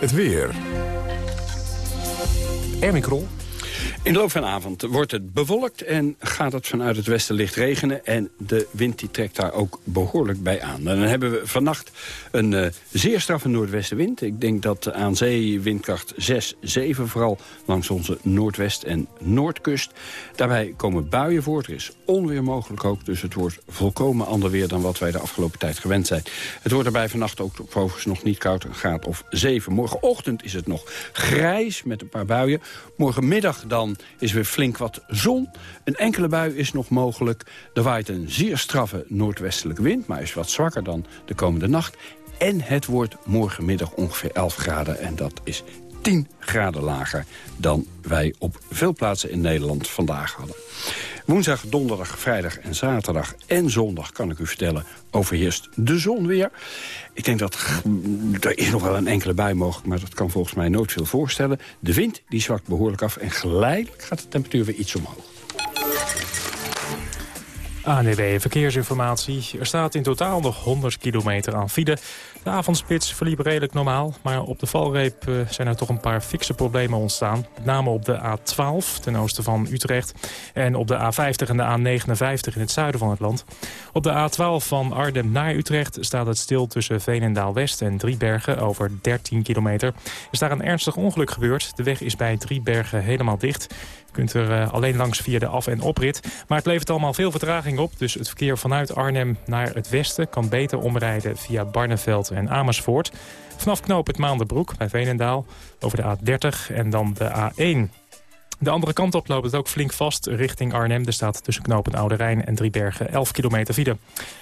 Het weer. Erwin Krol. In de loop van de avond wordt het bewolkt en gaat het vanuit het westen licht regenen. En de wind die trekt daar ook behoorlijk bij aan. Dan hebben we vannacht een uh, zeer straffe noordwestenwind. Ik denk dat aan zee windkracht 6, 7, vooral langs onze noordwest- en noordkust. Daarbij komen buien voor. Er is onweer mogelijk ook, dus het wordt volkomen ander weer dan wat wij de afgelopen tijd gewend zijn. Het wordt daarbij vannacht ook overigens nog niet koud, een graad of 7. Morgenochtend is het nog grijs met een paar buien. Morgenmiddag dan is weer flink wat zon. Een enkele bui is nog mogelijk. Er waait een zeer straffe noordwestelijke wind, maar is wat zwakker dan de komende nacht. En het wordt morgenmiddag ongeveer 11 graden en dat is 10 graden lager dan wij op veel plaatsen in Nederland vandaag hadden. Woensdag, donderdag, vrijdag en zaterdag en zondag, kan ik u vertellen, overheerst de zon weer. Ik denk dat er is nog wel een enkele bui mogelijk, maar dat kan volgens mij nooit veel voorstellen. De wind die zwakt behoorlijk af en geleidelijk gaat de temperatuur weer iets omhoog. ANWB Verkeersinformatie. Er staat in totaal nog 100 kilometer aan file. De avondspits verliep redelijk normaal, maar op de valreep eh, zijn er toch een paar fikse problemen ontstaan. Met name op de A12 ten oosten van Utrecht en op de A50 en de A59 in het zuiden van het land. Op de A12 van Arnhem naar Utrecht staat het stil tussen Veenendaal-West en Driebergen over 13 kilometer. Er is daar een ernstig ongeluk gebeurd. De weg is bij Driebergen helemaal dicht kunt er uh, alleen langs via de af- en oprit. Maar het levert allemaal veel vertraging op. Dus het verkeer vanuit Arnhem naar het westen kan beter omrijden via Barneveld en Amersfoort. Vanaf knoop het Maanderbroek bij Veenendaal over de A30 en dan de A1. De andere kant op loopt het ook flink vast richting Arnhem. Er staat tussen knopen Oude Rijn en Driebergen 11 kilometer file.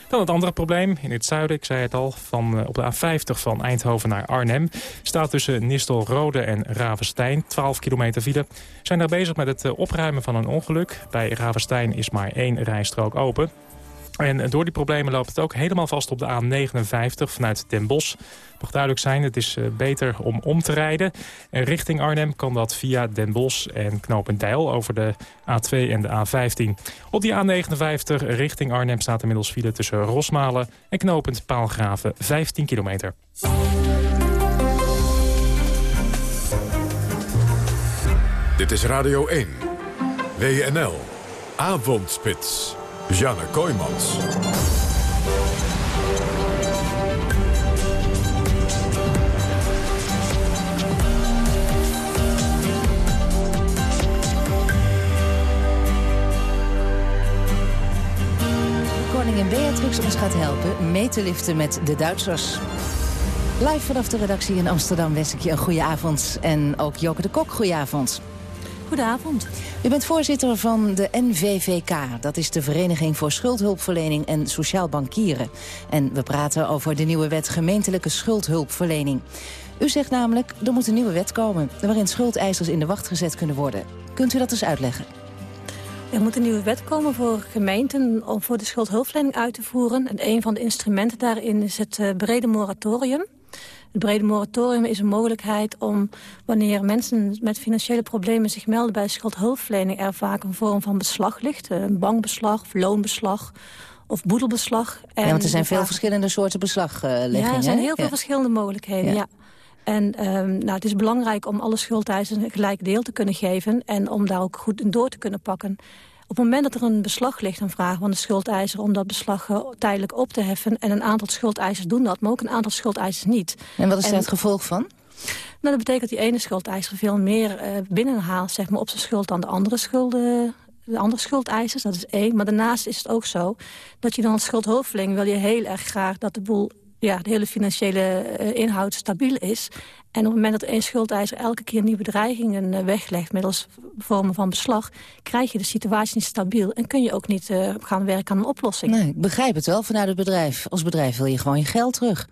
Dan het andere probleem in het zuiden, ik zei het al, van, uh, op de A50 van Eindhoven naar Arnhem. Staat tussen Nistelrode en Ravenstein 12 kilometer file. Zijn daar bezig met het uh, opruimen van een ongeluk. Bij Ravenstein is maar één rijstrook open. En door die problemen loopt het ook helemaal vast op de A59 vanuit Den Bosch. Mag duidelijk zijn, het is beter om om te rijden. En richting Arnhem kan dat via Den Bosch en Knopendijl over de A2 en de A15. Op die A59 richting Arnhem staat inmiddels file tussen Rosmalen en Knopend Paalgraven 15 kilometer. Dit is Radio 1. WNL. Avondspits. Janne Kooijmans. Koningin Beatrix ons gaat helpen mee te liften met de Duitsers. Live vanaf de redactie in Amsterdam wens ik je een goede avond. En ook Joke de Kok, goede avond. Goedenavond. U bent voorzitter van de NVVK. Dat is de Vereniging voor Schuldhulpverlening en Sociaal Bankieren. En we praten over de nieuwe wet gemeentelijke schuldhulpverlening. U zegt namelijk, er moet een nieuwe wet komen... waarin schuldeisers in de wacht gezet kunnen worden. Kunt u dat eens uitleggen? Er moet een nieuwe wet komen voor gemeenten om voor de schuldhulpverlening uit te voeren. En een van de instrumenten daarin is het uh, brede moratorium. Het brede moratorium is een mogelijkheid om, wanneer mensen met financiële problemen zich melden bij schuldhulpverlening, er vaak een vorm van beslag ligt. Een bankbeslag, of loonbeslag of boedelbeslag. En ja, want er zijn veel verschillende soorten beslagleggingen. Ja, er zijn heel veel verschillende mogelijkheden, ja. ja. En ehm, nou, het is belangrijk om alle schuldeisers een gelijk deel te kunnen geven... en om daar ook goed in door te kunnen pakken. Op het moment dat er een beslag ligt, een vraag van de schuldeiser... om dat beslag uh, tijdelijk op te heffen... en een aantal schuldeisers doen dat, maar ook een aantal schuldeisers niet. En wat is daar het gevolg van? Nou, dat betekent dat die ene schuldeiser veel meer uh, binnenhaalt zeg maar, op zijn schuld dan de andere schulden de andere schuldeisers, dat is één. Maar daarnaast is het ook zo dat je dan als schuldhoofdverlening... wil je heel erg graag dat de boel ja, de hele financiële uh, inhoud stabiel is. En op het moment dat één schuldeiser elke keer nieuwe dreigingen uh, weglegt... middels vormen van beslag, krijg je de situatie niet stabiel... en kun je ook niet uh, gaan werken aan een oplossing. Nee, ik begrijp het wel vanuit het bedrijf. Als bedrijf wil je gewoon je geld terug.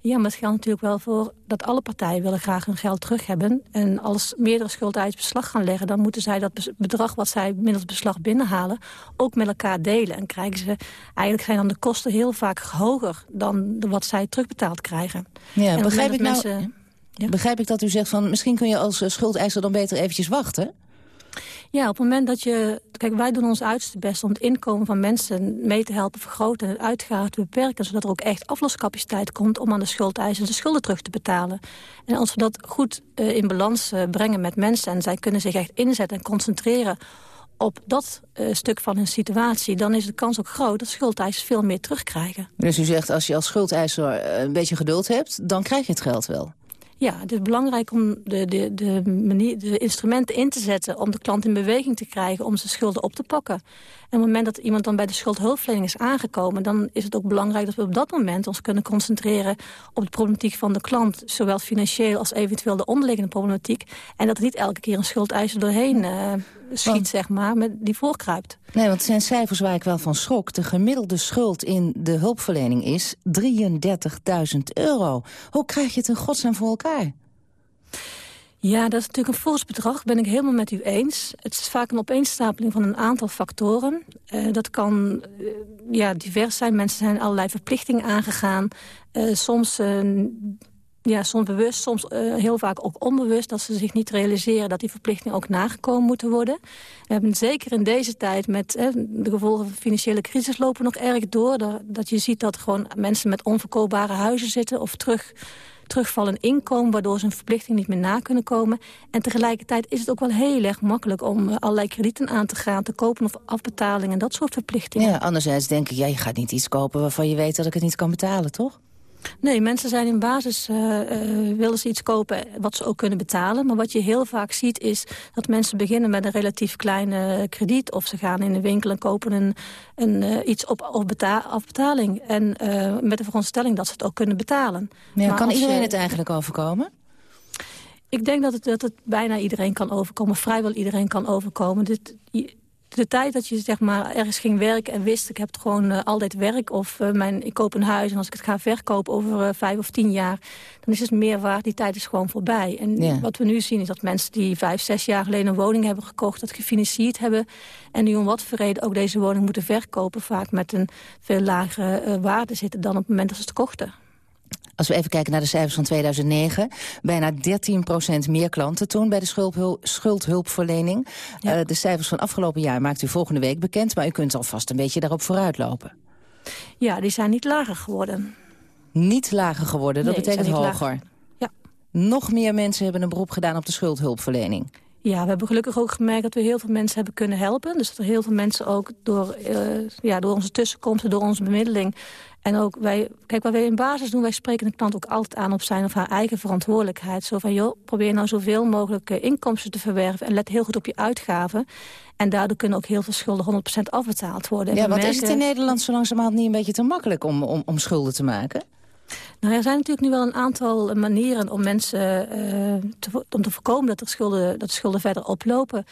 Ja, maar het geldt natuurlijk wel voor dat alle partijen willen graag hun geld terug hebben. En als meerdere schuldeisers beslag gaan leggen... dan moeten zij dat bedrag wat zij middels beslag binnenhalen... ook met elkaar delen. En krijgen ze, eigenlijk zijn dan de kosten heel vaak hoger... dan wat zij terugbetaald krijgen. Ja, begrijp ik, nou, mensen, ja? begrijp ik dat u zegt van... misschien kun je als schuldeiser dan beter eventjes wachten... Ja, op het moment dat je... Kijk, wij doen ons uiterste best om het inkomen van mensen mee te helpen vergroten... en het uitgaven te beperken, zodat er ook echt afloscapaciteit komt... om aan de schuldeisers de schulden terug te betalen. En als we dat goed uh, in balans uh, brengen met mensen... en zij kunnen zich echt inzetten en concentreren op dat uh, stuk van hun situatie... dan is de kans ook groot dat schuldeisers veel meer terugkrijgen. Dus u zegt, als je als schuldeiser een beetje geduld hebt... dan krijg je het geld wel? Ja, het is belangrijk om de, de, de, manier, de instrumenten in te zetten... om de klant in beweging te krijgen om zijn schulden op te pakken. En op het moment dat iemand dan bij de schuldhulpverlening is aangekomen... dan is het ook belangrijk dat we op dat moment ons kunnen concentreren... op de problematiek van de klant, zowel financieel als eventueel de onderliggende problematiek. En dat er niet elke keer een schuldeiser doorheen uh, schiet, want, zeg maar, met, die voorkruipt. Nee, want het zijn cijfers waar ik wel van schrok. De gemiddelde schuld in de hulpverlening is 33.000 euro. Hoe krijg je het in godsnaam voor elkaar? Ja, dat is natuurlijk een fors bedrag, ben ik helemaal met u eens. Het is vaak een opeenstapeling van een aantal factoren. Uh, dat kan uh, ja, divers zijn. Mensen zijn allerlei verplichtingen aangegaan. Uh, soms ja, soms bewust, soms uh, heel vaak ook onbewust... dat ze zich niet realiseren dat die verplichtingen ook nagekomen moeten worden. We hebben zeker in deze tijd met eh, de gevolgen van de financiële crisis lopen nog erg door. Dat, je ziet dat gewoon mensen met onverkoopbare huizen zitten... of terug, terugvallen inkomen, waardoor ze een verplichting niet meer na kunnen komen. En tegelijkertijd is het ook wel heel erg makkelijk om uh, allerlei kredieten aan te gaan... te kopen of afbetalingen en dat soort verplichtingen. Ja, anderzijds denk ik, ja, je gaat niet iets kopen waarvan je weet dat ik het niet kan betalen, toch? Nee, mensen zijn in basis, uh, uh, willen ze iets kopen wat ze ook kunnen betalen. Maar wat je heel vaak ziet is dat mensen beginnen met een relatief kleine krediet. Of ze gaan in de winkel en kopen een, een, uh, iets op, op beta afbetaling. En met de veronderstelling dat ze het ook kunnen betalen. Ja, maar kan iedereen je, het eigenlijk overkomen? Ik denk dat het, dat het bijna iedereen kan overkomen. Vrijwel iedereen kan overkomen. Dit, de tijd dat je zeg maar, ergens ging werken en wist... ik heb gewoon uh, altijd werk of uh, mijn, ik koop een huis... en als ik het ga verkopen over uh, vijf of tien jaar... dan is het meer waard. Die tijd is gewoon voorbij. En ja. wat we nu zien is dat mensen die vijf, zes jaar geleden... een woning hebben gekocht, dat gefinancierd hebben... en nu om wat voor reden ook deze woning moeten verkopen... vaak met een veel lagere waarde zitten dan op het moment dat ze het kochten. Als we even kijken naar de cijfers van 2009. Bijna 13% meer klanten toen bij de schuldhul schuldhulpverlening. Ja. Uh, de cijfers van afgelopen jaar maakt u volgende week bekend... maar u kunt alvast een beetje daarop vooruitlopen. Ja, die zijn niet lager geworden. Niet lager geworden, dat nee, betekent hoger. Lager. Ja. Nog meer mensen hebben een beroep gedaan op de schuldhulpverlening. Ja, we hebben gelukkig ook gemerkt dat we heel veel mensen hebben kunnen helpen. Dus dat er heel veel mensen ook door, uh, ja, door onze tussenkomsten, door onze bemiddeling... en ook wij, kijk, wat wij in basis doen, wij spreken de klant ook altijd aan op zijn of haar eigen verantwoordelijkheid. Zo van, joh, probeer nou zoveel mogelijk uh, inkomsten te verwerven en let heel goed op je uitgaven. En daardoor kunnen ook heel veel schulden 100% afbetaald worden. En ja, wat merken... is het in Nederland zo langzamerhand niet een beetje te makkelijk om, om, om schulden te maken? Nou, er zijn natuurlijk nu wel een aantal manieren om mensen uh, te, om te voorkomen dat, er schulden, dat de schulden verder oplopen.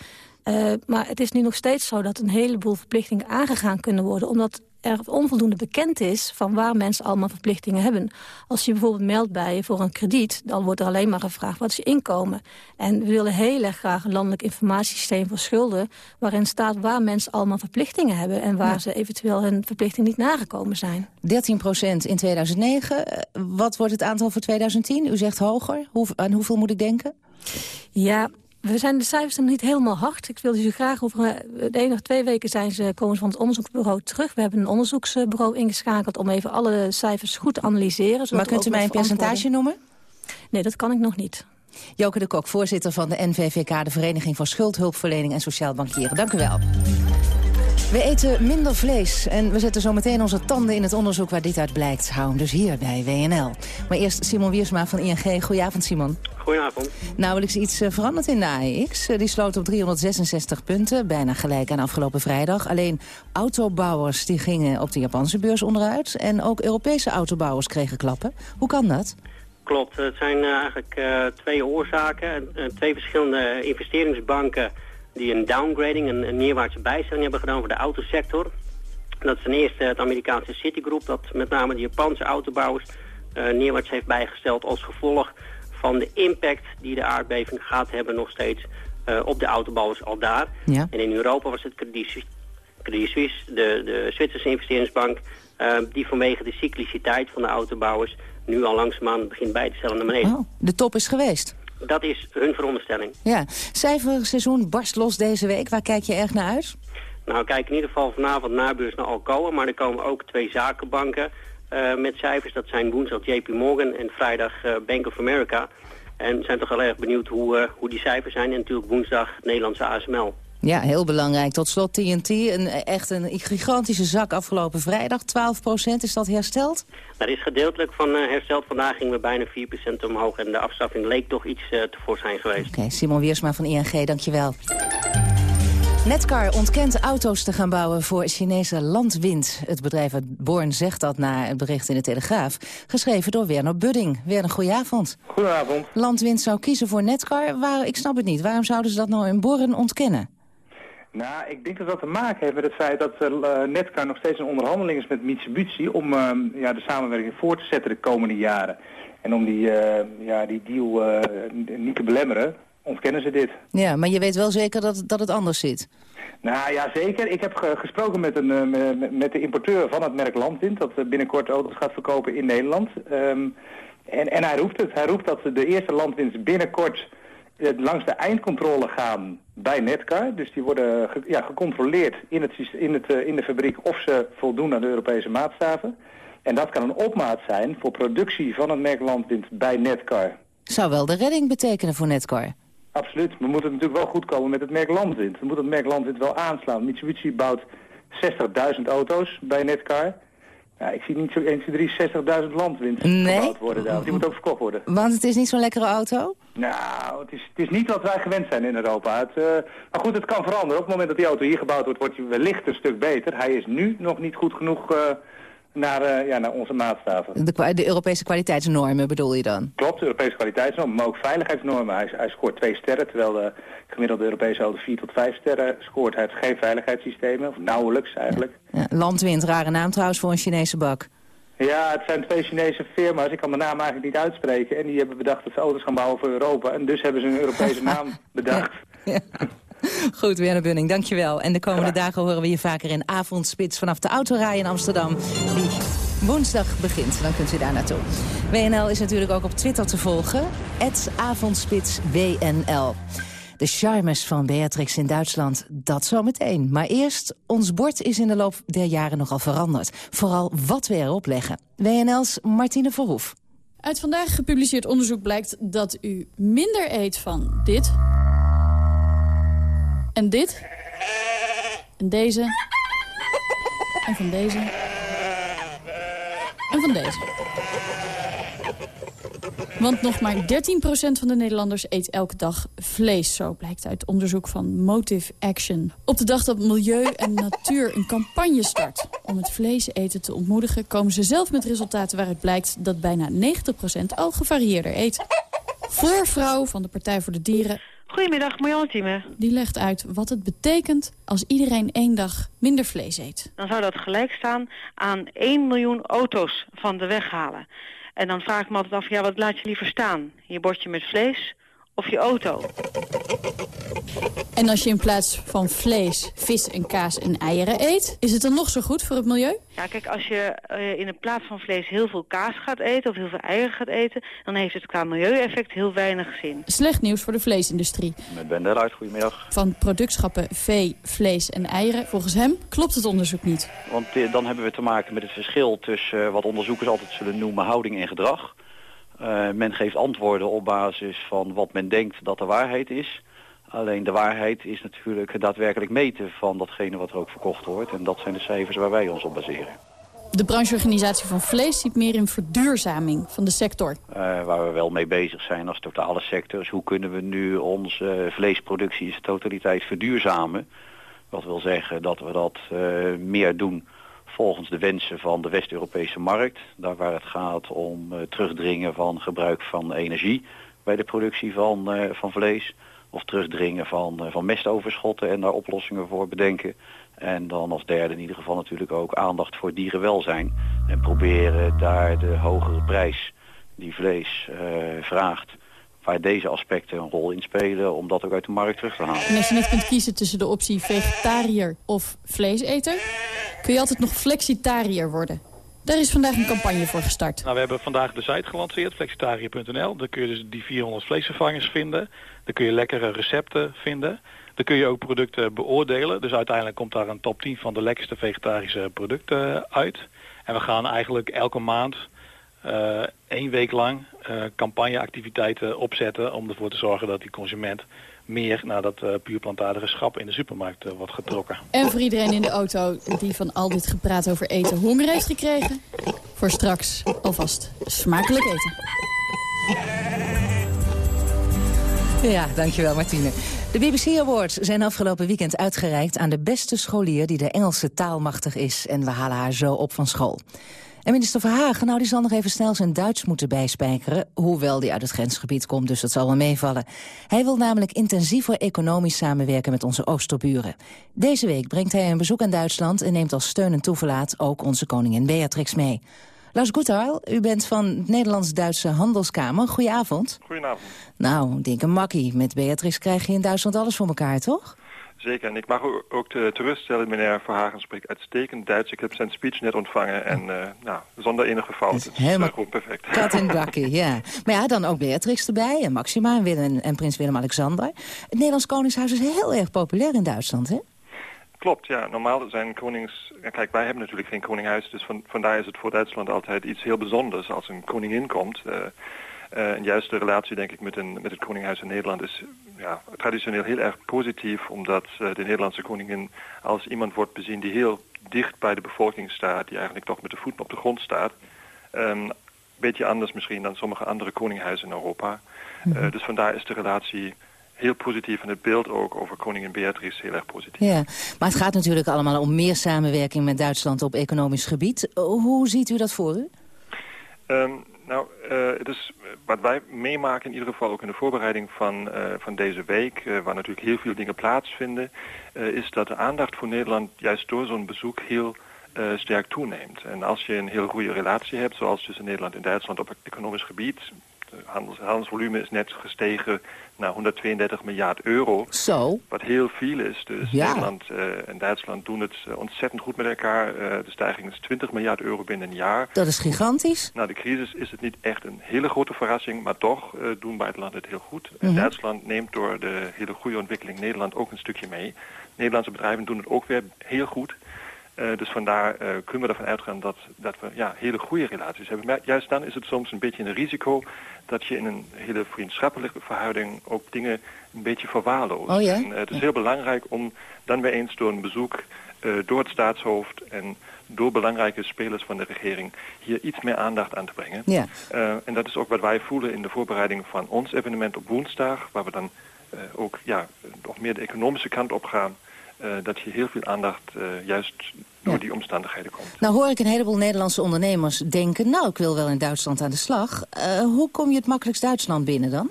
Uh, maar het is nu nog steeds zo dat een heleboel verplichtingen aangegaan kunnen worden... omdat er onvoldoende bekend is van waar mensen allemaal verplichtingen hebben. Als je bijvoorbeeld meldt bij je voor een krediet... dan wordt er alleen maar gevraagd wat is je inkomen. En we willen heel erg graag een landelijk informatiesysteem voor schulden... waarin staat waar mensen allemaal verplichtingen hebben... en waar ja. ze eventueel hun verplichting niet nagekomen zijn. 13 procent in 2009. Wat wordt het aantal voor 2010? U zegt hoger. Hoe, aan hoeveel moet ik denken? Ja, we zijn de cijfers nog niet helemaal hard. Ik wilde ze graag over de één of twee weken zijn ze komen ze van het onderzoeksbureau terug. We hebben een onderzoeksbureau ingeschakeld om even alle cijfers goed te analyseren. Maar kunt u mij een percentage noemen? Nee, dat kan ik nog niet. Joke de Kok, voorzitter van de NVVK... de Vereniging voor Schuldhulpverlening en Sociaal Bankieren. Dank u wel. We eten minder vlees en we zetten zo meteen onze tanden in het onderzoek waar dit uit blijkt. Hou hem dus hier bij WNL. Maar eerst Simon Wiersma van ING. Goedenavond Simon. Goedenavond. Nauwelijks iets uh, veranderd in de AEX. Uh, die sloot op 366 punten, bijna gelijk aan afgelopen vrijdag. Alleen autobouwers die gingen op de Japanse beurs onderuit. En ook Europese autobouwers kregen klappen. Hoe kan dat? Klopt, het zijn uh, eigenlijk twee oorzaken. twee verschillende investeringsbanken die een downgrading, een, een neerwaartse bijstelling hebben gedaan voor de autosector. Dat is ten eerste het Amerikaanse Citigroup, dat met name de Japanse autobouwers uh, neerwaarts heeft bijgesteld als gevolg van de impact die de aardbeving gaat hebben nog steeds uh, op de autobouwers al daar. Ja. En in Europa was het Credit Suisse, Credit Suisse de, de Zwitserse investeringsbank, uh, die vanwege de cycliciteit van de autobouwers nu al langzaamaan begint bij te stellen naar beneden. Oh, de top is geweest. Dat is hun veronderstelling. Ja, cijferseizoen barst los deze week. Waar kijk je erg naar uit? Nou, ik kijk in ieder geval vanavond naar beurs naar Alcoa. Maar er komen ook twee zakenbanken uh, met cijfers. Dat zijn woensdag JP Morgan en vrijdag uh, Bank of America. En zijn toch wel erg benieuwd hoe, uh, hoe die cijfers zijn. En natuurlijk woensdag het Nederlandse ASML. Ja, heel belangrijk. Tot slot TNT, een, echt een gigantische zak afgelopen vrijdag. 12 procent, is dat hersteld? Dat is gedeeltelijk van uh, hersteld. Vandaag gingen we bijna 4 procent omhoog. En de afstraffing leek toch iets uh, tevoorschijn geweest. Oké, okay, Simon Wiersma van ING, dankjewel. Netcar ontkent auto's te gaan bouwen voor Chinese Landwind. Het bedrijf uit Born zegt dat na het bericht in de Telegraaf. Geschreven door Werner Budding. Werner, goedenavond. Goedenavond. Landwind zou kiezen voor Netcar. Waar, ik snap het niet. Waarom zouden ze dat nou in Born ontkennen? Nou, ik denk dat dat te maken heeft met het feit dat uh, Netcar nog steeds een onderhandeling is met Mitsubishi om uh, ja, de samenwerking voor te zetten de komende jaren. En om die, uh, ja, die deal niet te belemmeren, ontkennen ze dit. Ja, maar je weet wel zeker dat, dat het anders zit? Nou ja, zeker. Ik heb ge gesproken met, een, met de importeur van het merk Landwind, dat binnenkort auto's gaat verkopen in Nederland. Um, en, en hij roept het. Hij roept dat de eerste Landwinds binnenkort langs de eindcontrole gaan bij Netcar. Dus die worden ge ja, gecontroleerd in, het, in, het, uh, in de fabriek of ze voldoen aan de Europese maatstaven. En dat kan een opmaat zijn voor productie van het merk Landwind bij Netcar. Zou wel de redding betekenen voor Netcar? Absoluut. We moeten natuurlijk wel goed komen met het merk Landwind. We moeten het merk Landwind wel aanslaan. Mitsubishi bouwt 60.000 auto's bij Netcar. Ja, ik zie niet zo 1, 2, 3, 60.000 landwind nee? gebouwd worden daar. Die moet ook verkocht worden. Want het is niet zo'n lekkere auto? Nou, het is, het is niet wat wij gewend zijn in Europa. Het, uh, maar goed, het kan veranderen. Op het moment dat die auto hier gebouwd wordt, wordt hij wellicht een stuk beter. Hij is nu nog niet goed genoeg uh, naar, uh, ja, naar onze maatstaven. De, de, Europese kwaliteitsnormen bedoel je dan? Klopt, de Europese kwaliteitsnormen, maar ook veiligheidsnormen. Hij, hij scoort twee sterren, terwijl de gemiddelde Europese auto vier tot vijf sterren scoort. Hij heeft geen veiligheidssystemen, of nauwelijks eigenlijk. Ja. Ja, Landwind, rare naam trouwens voor een Chinese bak. Ja, het zijn twee Chinese firma's. Ik kan de naam eigenlijk niet uitspreken. En die hebben bedacht dat ze auto's gaan bouwen voor Europa. En dus hebben ze een Europese naam bedacht. Ja. Goed, Werner Bunning, dankjewel. En de komende dagen horen we je vaker in Avondspits vanaf de autorij in Amsterdam. Die woensdag begint. Dan kunt u daar naartoe. WNL is natuurlijk ook op Twitter te volgen. avondspitswnl. De charmes van Beatrix in Duitsland, dat zometeen. Maar eerst, ons bord is in de loop der jaren nogal veranderd. Vooral wat we erop leggen. WNL's Martine Verhoef. Uit vandaag gepubliceerd onderzoek blijkt dat u minder eet van dit... en dit... en deze... en van deze... en van deze. Want nog maar 13% van de Nederlanders eet elke dag vlees. Zo blijkt uit onderzoek van Motive Action. Op de dag dat Milieu en Natuur een campagne start om het vlees eten te ontmoedigen... komen ze zelf met resultaten waaruit blijkt dat bijna 90% al gevarieerder eet. Voorvrouw van de Partij voor de Dieren... Goedemiddag, Marjanne Thieme. Die legt uit wat het betekent als iedereen één dag minder vlees eet. Dan zou dat gelijk staan aan 1 miljoen auto's van de weg halen. En dan vraag ik me altijd af, ja, wat laat je liever staan? Je bordje met vlees of je auto? En als je in plaats van vlees, vis en kaas en eieren eet... is het dan nog zo goed voor het milieu? Ja, kijk, als je uh, in plaats van vlees heel veel kaas gaat eten... of heel veel eieren gaat eten... dan heeft het qua milieueffect heel weinig zin. Slecht nieuws voor de vleesindustrie. Met Ben eruit, goedemiddag. Van productschappen vee, vlees en eieren. Volgens hem klopt het onderzoek niet. Want uh, dan hebben we te maken met het verschil tussen uh, wat onderzoekers altijd zullen noemen houding en gedrag. Men geeft antwoorden op basis van wat men denkt dat de waarheid is. Alleen de waarheid is natuurlijk daadwerkelijk meten van datgene wat er ook verkocht wordt. En dat zijn de cijfers waar wij ons op baseren. De brancheorganisatie van vlees ziet meer in verduurzaming van de sector. Uh, waar we wel mee bezig zijn als totale sector is hoe kunnen we nu onze vleesproductie in zijn totaliteit verduurzamen. Wat wil zeggen dat we dat uh, meer doen volgens de wensen van de West-Europese markt. Daar waar het gaat om uh, terugdringen van gebruik van energie bij de productie van, van vlees. Of terugdringen van, van mestoverschotten en daar oplossingen voor bedenken. En dan als derde in ieder geval natuurlijk ook aandacht voor dierenwelzijn. En proberen daar de hogere prijs die vlees vraagt waar deze aspecten een rol in spelen om dat ook uit de markt terug te halen. En als je niet kunt kiezen tussen de optie vegetariër of vleeseter, kun je altijd nog flexitariër worden. Daar is vandaag een campagne voor gestart. Nou, we hebben vandaag de site gelanceerd, flexitariër.nl. Daar kun je dus die 400 vleesvervangers vinden. Daar kun je lekkere recepten vinden. Dan kun je ook producten beoordelen. Dus uiteindelijk komt daar een top 10 van de lekkerste vegetarische producten uit. En we gaan eigenlijk elke maand uh, één week lang uh, campagneactiviteiten opzetten... om ervoor te zorgen dat die consument meer naar dat uh, puur plantaardige schap in de supermarkt wordt getrokken. En voor iedereen in de auto die van al dit gepraat over eten honger heeft gekregen... voor straks alvast smakelijk eten. Ja, dankjewel Martine. De BBC Awards zijn afgelopen weekend uitgereikt aan de beste scholier die de Engelse taal machtig is. En we halen haar zo op van school. En minister Verhagen, nou die zal nog even snel zijn Duits moeten bijspijkeren. Hoewel die uit het grensgebied komt, dus dat zal wel meevallen. Hij wil namelijk intensiever economisch samenwerken met onze oosterburen. Deze week brengt hij een bezoek aan Duitsland en neemt als steun en toeverlaat ook onze koningin Beatrix mee. Lars Goethaal, u bent van het Nederlands-Duitse Handelskamer. Goedenavond. Goedenavond. Nou, denk een makkie. Met Beatrix krijg je in Duitsland alles voor elkaar, toch? Zeker, en ik mag ook te, terugstellen, meneer Verhagen spreekt uitstekend Duits. Ik heb zijn speech net ontvangen en uh, nou, zonder enige fouten. Helemaal goed perfect. Kat en bakkie, ja. Maar ja, dan ook Beatrix erbij en Maxima en, Willem, en prins Willem-Alexander. Het Nederlands Koningshuis is heel erg populair in Duitsland, hè? Klopt, ja. Normaal zijn konings... Ja, kijk, wij hebben natuurlijk geen koninghuis, dus van, vandaar is het voor Duitsland altijd iets heel bijzonders als een koningin komt. Uh, uh, en juist de relatie, denk ik, met, een, met het koninghuis in Nederland is ja, traditioneel heel erg positief, omdat uh, de Nederlandse koningin als iemand wordt bezien die heel dicht bij de bevolking staat, die eigenlijk toch met de voeten op de grond staat. Um, beetje anders misschien dan sommige andere koninghuizen in Europa. Uh, dus vandaar is de relatie heel positief en het beeld ook over koningin Beatrix heel erg positief. Ja, maar het gaat natuurlijk allemaal om meer samenwerking met Duitsland op economisch gebied. Hoe ziet u dat voor u? Um, nou, uh, het is wat wij meemaken in ieder geval ook in de voorbereiding van, uh, van deze week, uh, waar natuurlijk heel veel dingen plaatsvinden, is dat de aandacht voor Nederland juist door zo'n bezoek heel sterk toeneemt. En als je een heel goede relatie hebt, zoals tussen Nederland en Duitsland op economisch gebied, handels, handelsvolume is net gestegen naar 132 miljard euro. Zo. Wat heel veel is. Dus ja. Nederland uh, en Duitsland doen het uh, ontzettend goed met elkaar. Uh, de stijging is 20 miljard euro binnen een jaar. Dat is gigantisch. Na de crisis is het niet echt een hele grote verrassing, maar toch doen beide landen het heel goed. Mm -hmm. En Duitsland neemt door de hele goede ontwikkeling Nederland ook een stukje mee. Nederlandse bedrijven doen het ook weer heel goed. Uh, dus vandaar uh, kunnen we ervan uitgaan dat, dat we ja, hele goede relaties hebben. Maar juist dan is het soms een beetje een risico dat je in een hele vriendschappelijke verhouding ook dingen een beetje verwaarloost. Oh ja? En, uh, het is heel belangrijk om dan weer eens door een bezoek door het staatshoofd en door belangrijke spelers van de regering hier iets meer aandacht aan te brengen. Ja. en dat is ook wat wij voelen in de voorbereiding van ons evenement op woensdag, waar we dan ook ja, nog meer de economische kant op gaan. Uh, dat je heel veel aandacht uh, juist door ja. die omstandigheden komt. Nou hoor ik een heleboel Nederlandse ondernemers denken... nou, ik wil wel in Duitsland aan de slag. Uh, hoe kom je het makkelijkst Duitsland binnen dan?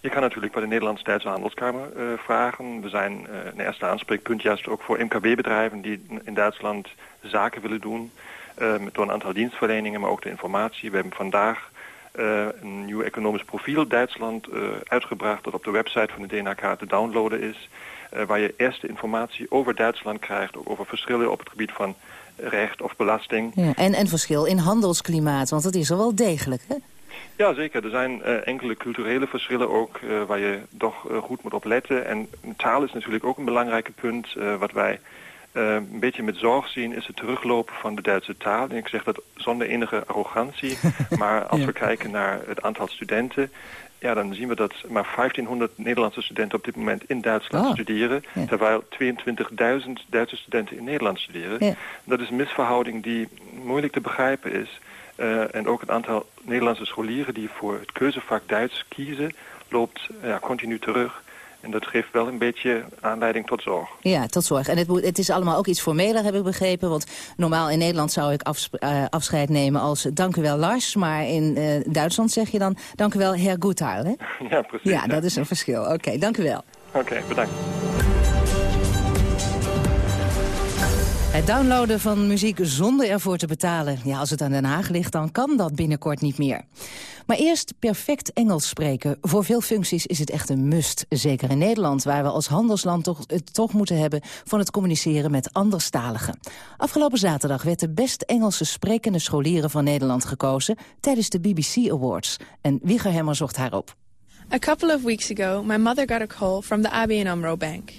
Je kan natuurlijk bij de Nederlandse-Duitse Handelskamer vragen. We zijn een eerste aanspreekpunt juist ook voor MKB-bedrijven... die in Duitsland zaken willen doen. door een aantal dienstverleningen, maar ook de informatie. We hebben vandaag een nieuw economisch profiel Duitsland uitgebracht... dat op de website van de DNK te downloaden is... Uh, waar je eerste informatie over Duitsland krijgt, ook over verschillen op het gebied van recht of belasting. Ja, en, en verschil in handelsklimaat, want dat is er wel degelijk, hè? Ja, zeker. Er zijn uh, enkele culturele verschillen ook uh, waar je toch goed moet op letten. En taal is natuurlijk ook een belangrijk punt wat wij een beetje met zorg zien is het teruglopen van de Duitse taal. En ik zeg dat zonder enige arrogantie. maar als we kijken naar het aantal studenten... Ja, dan zien we dat maar 1500 Nederlandse studenten op dit moment in Duitsland Ah, studeren. ja. Terwijl 22.000 Duitse studenten in Nederland studeren. Ja. Dat is een misverhouding die moeilijk te begrijpen is. Uh, en ook het aantal Nederlandse scholieren die voor het keuzevak Duits kiezen... loopt ja, continu terug. En dat geeft wel een beetje aanleiding tot zorg. Ja, tot zorg. En het, het is allemaal ook iets formeler, heb ik begrepen. Want normaal in Nederland zou ik uh, afscheid nemen als dank u wel Lars. Maar in uh, Duitsland zeg je dan dank u wel Herr Guthaal, hè? Ja, precies. Ja, dat is een verschil. Oké, okay, dank u wel. Oké, okay, bedankt. Het downloaden van muziek zonder ervoor te betalen. Ja, als het aan Den Haag ligt, dan kan dat binnenkort niet meer. Maar eerst perfect Engels spreken. Voor veel functies is het echt een must. Zeker in Nederland, waar we als handelsland toch, het toch moeten hebben... van het communiceren met anderstaligen. Afgelopen zaterdag werd de best Engelse sprekende scholieren van Nederland gekozen... tijdens de BBC Awards. En Wieger Hemmer zocht haar op. A couple of weeks ago, my mother got a call from the ABN AMRO Bank...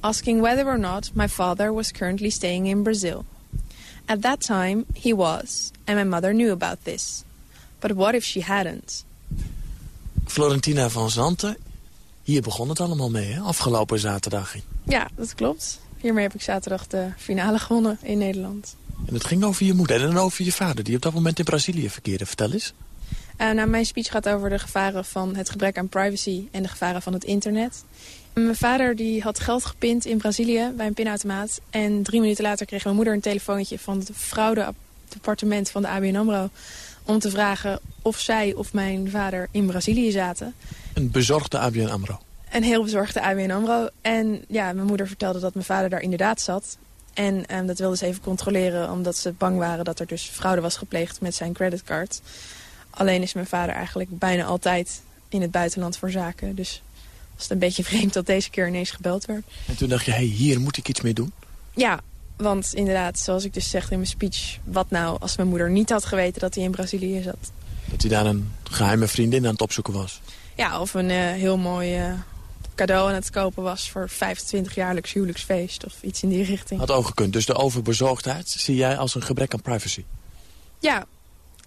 asking whether or not my father was currently staying in Brazil. At that time, he was, and my mother knew about this. But what if she hadn't? Florentina van Zanten, hier begon het allemaal mee, hè? afgelopen zaterdag. Ja, dat klopt. Hiermee heb ik zaterdag de finale gewonnen in Nederland. En het ging over je moeder en over je vader, die op dat moment in Brazilië verkeerde. Vertel eens. Uh, nou, mijn speech gaat over de gevaren van het gebrek aan privacy en de gevaren van het internet. Mijn vader die had geld gepind in Brazilië bij een pinautomaat. En drie minuten later kreeg mijn moeder een telefoontje van het fraudedepartement van de ABN AMRO... om te vragen of zij of mijn vader in Brazilië zaten. Een bezorgde ABN AMRO? Een heel bezorgde ABN AMRO. En ja, mijn moeder vertelde dat mijn vader daar inderdaad zat. En um, dat wilden ze even controleren omdat ze bang waren dat er dus fraude was gepleegd met zijn creditcard. Alleen is mijn vader eigenlijk bijna altijd in het buitenland voor zaken. Dus was het een beetje vreemd dat deze keer ineens gebeld werd. En toen dacht je, hé, hey, hier moet ik iets mee doen? Ja, want inderdaad, zoals ik dus zeg in mijn speech... wat nou als mijn moeder niet had geweten dat hij in Brazilië zat? Dat hij daar een geheime vriendin aan het opzoeken was? Ja, of een uh, heel mooi uh, cadeau aan het kopen was... voor 25 jaarlijks huwelijksfeest of iets in die richting. Had ook gekund. Dus de overbezorgdheid zie jij als een gebrek aan privacy? Ja,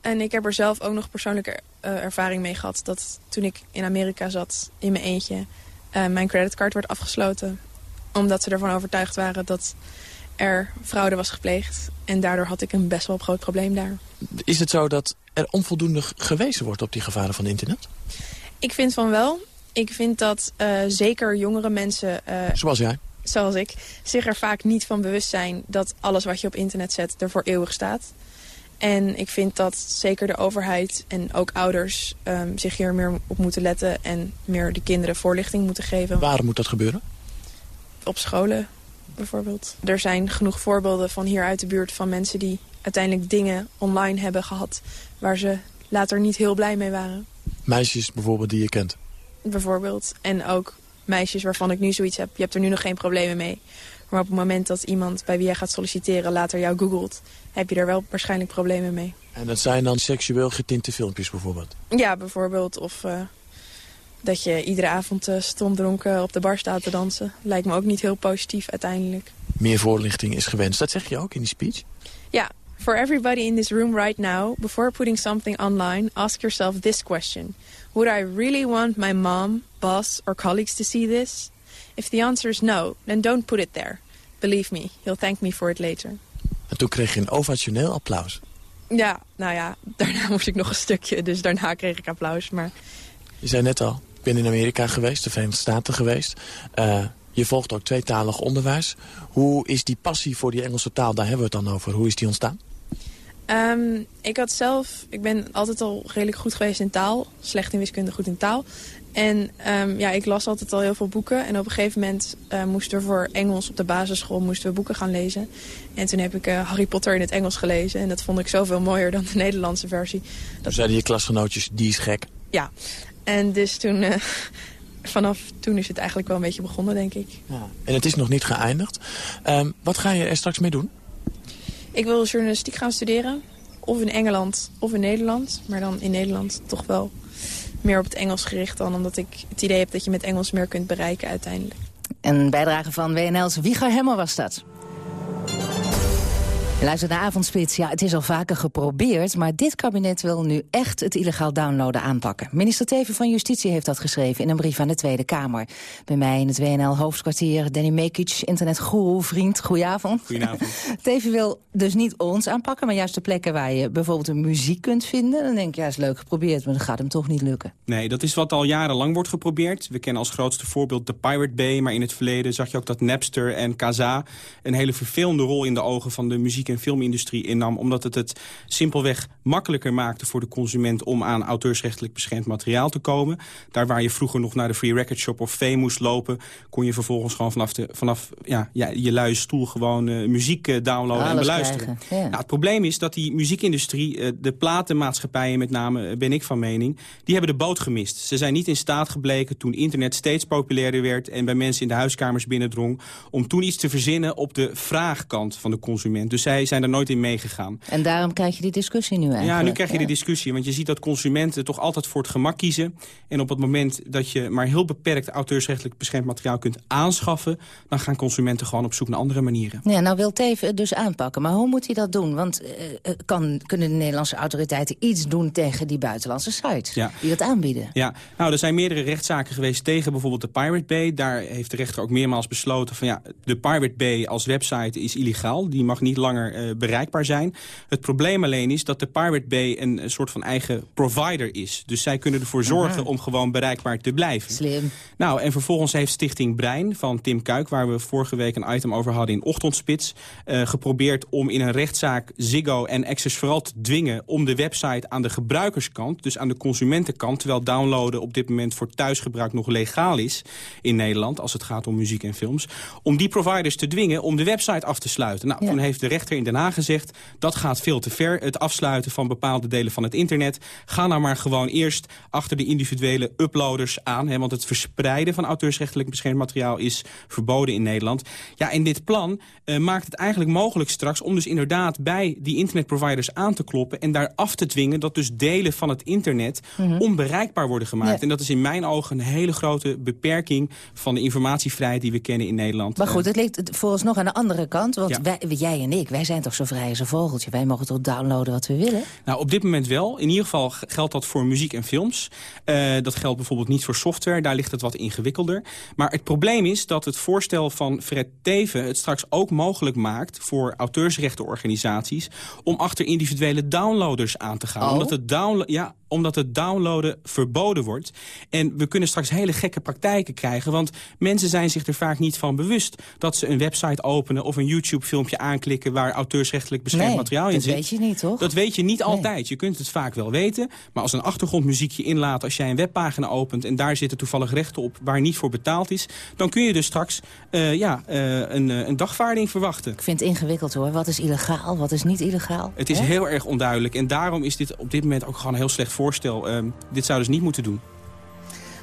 en ik heb er zelf ook nog persoonlijke uh, ervaring mee gehad... dat toen ik in Amerika zat, in mijn eentje... Uh, mijn creditcard werd afgesloten. Omdat ze ervan overtuigd waren dat er fraude was gepleegd. En daardoor had ik een best wel groot probleem daar. Is het zo dat er onvoldoende gewezen wordt op die gevaren van internet? Ik vind van wel. Ik vind dat uh, zeker jongere mensen... Zoals jij? Zoals ik. Zich er vaak niet van bewust zijn dat alles wat je op internet zet er voor eeuwig staat. En ik vind dat zeker de overheid en ook ouders um, zich hier meer op moeten letten... en meer de kinderen voorlichting moeten geven. Waar moet dat gebeuren? Op scholen bijvoorbeeld. Er zijn genoeg voorbeelden van hier uit de buurt van mensen die uiteindelijk dingen online hebben gehad... waar ze later niet heel blij mee waren. Meisjes bijvoorbeeld die je kent? Bijvoorbeeld. En ook meisjes waarvan ik nu zoiets heb. Je hebt er nu nog geen problemen mee. Maar op het moment dat iemand bij wie jij gaat solliciteren later jou googelt... heb je er wel waarschijnlijk problemen mee. En dat zijn dan seksueel getinte filmpjes bijvoorbeeld? Ja, bijvoorbeeld. Of uh, dat je iedere avond uh, stomdronken op de bar staat te dansen. Lijkt me ook niet heel positief uiteindelijk. Meer voorlichting is gewenst. Dat zeg je ook in die speech? Ja. For everybody in this room right now, before putting something online, ask yourself this question. Would I really want my mom, boss or colleagues to see this? If the answer is no, then don't put it there. Believe me, you'll thank me for it later. En toen kreeg je een ovationeel applaus. Ja, nou ja, daarna moest ik nog een stukje, dus daarna kreeg ik applaus. Maar... Je zei net al, ik ben in Amerika geweest, de Verenigde Staten geweest. Uh, je volgt ook tweetalig onderwijs. Hoe is die passie voor die Engelse taal, daar hebben we het dan over, hoe is die ontstaan? Um, ik had zelf, ik ben altijd al redelijk goed geweest in taal. Slecht in wiskunde, goed in taal. En um, ja, ik las altijd al heel veel boeken. En op een gegeven moment uh, moesten we voor Engels op de basisschool moesten we boeken gaan lezen. En toen heb ik uh, Harry Potter in het Engels gelezen. En dat vond ik zoveel mooier dan de Nederlandse versie. Dat... zeiden je klasgenootjes, die is gek. Ja, en dus toen, uh, vanaf toen is het eigenlijk wel een beetje begonnen, denk ik. Ja. En het is nog niet geëindigd. Um, wat ga je er straks mee doen? Ik wil journalistiek gaan studeren. Of in Engeland of in Nederland. Maar dan in Nederland toch wel meer op het Engels gericht dan. Omdat ik het idee heb dat je met Engels meer kunt bereiken uiteindelijk. Een bijdrage van WNL's Wieger Hemmer was dat. Luister naar Avondspits. Ja, het is al vaker geprobeerd, maar dit kabinet wil nu echt het illegaal downloaden aanpakken. Minister Teven van Justitie heeft dat geschreven in een brief aan de Tweede Kamer. Bij mij in het WNL-hoofdkwartier Danny Mekic, internetgoeroe, vriend. Goedenavond. Goedenavond. Teven wil dus niet ons aanpakken, maar juist de plekken waar je bijvoorbeeld een muziek kunt vinden. Dan denk je, ja, is leuk geprobeerd, maar dat gaat hem toch niet lukken. Nee, dat is wat al jarenlang wordt geprobeerd. We kennen als grootste voorbeeld de Pirate Bay, maar in het verleden zag je ook dat Napster en Kaza een hele vervelende rol in de ogen van de muziek en filmindustrie innam... omdat het het simpelweg makkelijker maakte voor de consument... om aan auteursrechtelijk beschermd materiaal te komen. Daar waar je vroeger nog naar de Free Record Shop of Fame moest lopen... kon je vervolgens gewoon vanaf, de, vanaf ja, ja, je luie stoel gewoon uh, muziek uh, downloaden Alles en beluisteren. Ja. Nou, het probleem is dat die muziekindustrie, uh, de platenmaatschappijen met name... ben ik van mening, die hebben de boot gemist. Ze zijn niet in staat gebleken toen internet steeds populairder werd... en bij mensen in de huiskamers binnendrong... om toen iets te verzinnen op de vraagkant van de consument. Dus zij zijn er nooit in meegegaan. En daarom krijg je die discussie nu eigenlijk. Ja, nu krijg je die discussie. Want je ziet dat consumenten toch altijd voor het gemak kiezen. En op het moment dat je maar heel beperkt auteursrechtelijk beschermd materiaal kunt aanschaffen... dan gaan consumenten gewoon op zoek naar andere manieren. Ja, nou wil Teven het dus aanpakken. Maar hoe moet hij dat doen? Want uh, kan, kunnen de Nederlandse autoriteiten iets doen tegen die buitenlandse sites ja. die dat aanbieden? Ja, nou, er zijn meerdere rechtszaken geweest tegen bijvoorbeeld de Pirate Bay. Daar heeft de rechter ook meermaals besloten van ja, de Pirate Bay als website is illegaal. Die mag niet langer uh, bereikbaar zijn. Het probleem alleen is dat de Pirate Bay een, een soort van eigen provider is. Dus zij kunnen ervoor zorgen Aha. om gewoon bereikbaar te blijven. Slim. Nou, en vervolgens heeft Stichting Brein van Tim Kuik... waar we vorige week een item over hadden in Ochtendspits... Uh, geprobeerd om in een rechtszaak Ziggo en Access vooral te dwingen... om de website aan de gebruikerskant, dus aan de consumentenkant... terwijl downloaden op dit moment voor thuisgebruik nog legaal is in Nederland... als het gaat om muziek en films... om die providers te dwingen om de website af te sluiten. Nou, ja. toen heeft de rechter in Den Haag gezegd... dat gaat veel te ver, het afsluiten van bepaalde delen van het internet. Ga nou maar gewoon eerst achter de individuele uploaders aan... Hè, want het verspreiden van auteursrechtelijk beschermd materiaal... is verboden in Nederland. Ja, en dit plan uh, maakt het eigenlijk mogelijk straks... om dus inderdaad bij die internetproviders aan te kloppen... en daar af te dwingen dat dus delen van het internet... Mm -hmm. onbereikbaar worden gemaakt. Ja. En dat is in mijn ogen een hele grote beperking... van de informatievrijheid die we kennen in Nederland. Maar goed, het ligt vooralsnog aan de andere kant. Want ja. wij, jij en ik, wij zijn toch zo vrij als een vogeltje. Wij mogen toch downloaden wat we willen? Nou, op dit moment wel. In ieder geval geldt dat voor muziek en films. Uh, dat geldt bijvoorbeeld niet voor software. Daar ligt het wat ingewikkelder. Maar het probleem is dat het voorstel van Fred Teven... het straks ook mogelijk maakt voor auteursrechtenorganisaties... om achter individuele downloaders aan te gaan. Oh. Omdat, het download, ja, omdat het downloaden verboden wordt. En we kunnen straks hele gekke praktijken krijgen. Want mensen zijn zich er vaak niet van bewust... dat ze een website openen of een YouTube-filmpje aanklikken... waar auteursrechtelijk beschermd nee, materiaal in dat zit. weet je niet, toch? Dat weet je niet altijd. Je kunt het vaak wel weten. Maar als een achtergrondmuziekje inlaat als jij een webpagina opent... en daar zitten toevallig rechten op waar niet voor betaald is... dan kun je dus straks uh, ja, uh, een, een dagvaarding verwachten. Ik vind het ingewikkeld hoor. Wat is illegaal, wat is niet illegaal? Het is He? heel erg onduidelijk. En daarom is dit op dit moment ook gewoon heel slecht voorstel. Uh, dit zou dus niet moeten doen.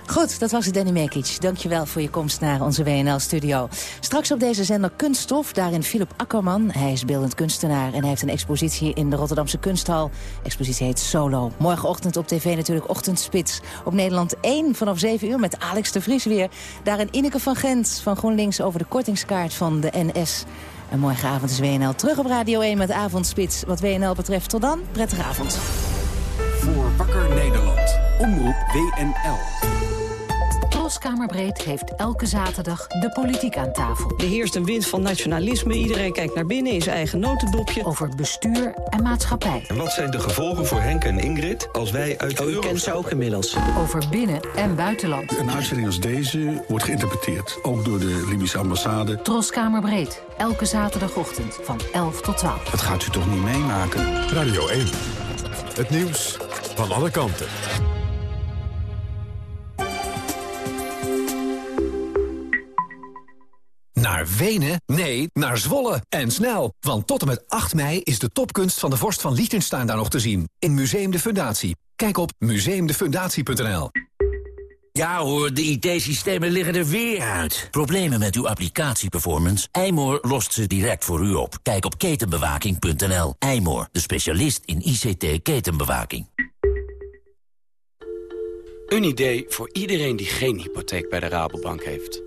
Goed, dat was het Danny Mekic. Dankjewel voor je komst naar onze WNL-studio. Straks op deze zender Kunststof, daarin Philip Akkerman. Hij is beeldend kunstenaar en hij heeft een expositie in de Rotterdamse Kunsthal. Expositie heet Solo. Morgenochtend op tv natuurlijk Ochtendspits. Op Nederland 1 vanaf 7 uur met Alex de Vries weer. Daarin Ineke van Gent van GroenLinks over de kortingskaart van de NS. En morgenavond is WNL terug op Radio 1 met Avondspits. Wat WNL betreft, tot dan, prettige avond. Omroep WNL. Troskamerbreed heeft elke zaterdag de politiek aan tafel. Er heerst een wind van nationalisme. Iedereen kijkt naar binnen in zijn eigen notendopje. Over bestuur en maatschappij. En wat zijn de gevolgen voor Henk en Ingrid als wij uit de oh, u kent ze ook inmiddels. Over binnen- en buitenland. Een uitzending als deze wordt geïnterpreteerd. Ook door de Libische ambassade. Troskamerbreed. Elke zaterdagochtend van 11 tot 12. Dat gaat u toch niet meemaken? Radio 1. Het nieuws van alle kanten. Naar Wenen? Nee, naar Zwolle. En snel, want tot en met 8 mei is de topkunst van de vorst van Liechtenstein daar nog te zien. In Museum de Fundatie. Kijk op museumdefundatie.nl. Ja hoor, de IT-systemen liggen er weer uit. Problemen met uw applicatieperformance? Eymoor lost ze direct voor u op. Kijk op ketenbewaking.nl. Eymoor, de specialist in ICT-ketenbewaking. Een idee voor iedereen die geen hypotheek bij de Rabobank heeft.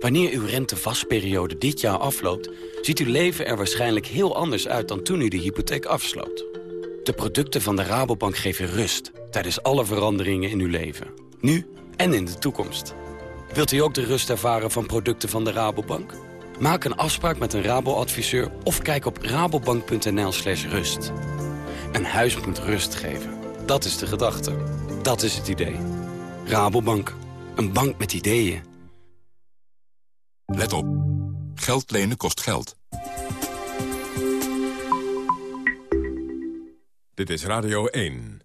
Wanneer uw rentevastperiode dit jaar afloopt, ziet uw leven er waarschijnlijk heel anders uit dan toen u de hypotheek afsloot. De producten van de Rabobank geven rust tijdens alle veranderingen in uw leven. Nu en in de toekomst. Wilt u ook de rust ervaren van producten van de Rabobank? Maak een afspraak met een Rabo-adviseur of kijk op rabobank.nl slash rust. Een huis moet rust geven. Dat is de gedachte. Dat is het idee. Rabobank. Een bank met ideeën. Let op. Geld lenen kost geld. Dit is Radio 1.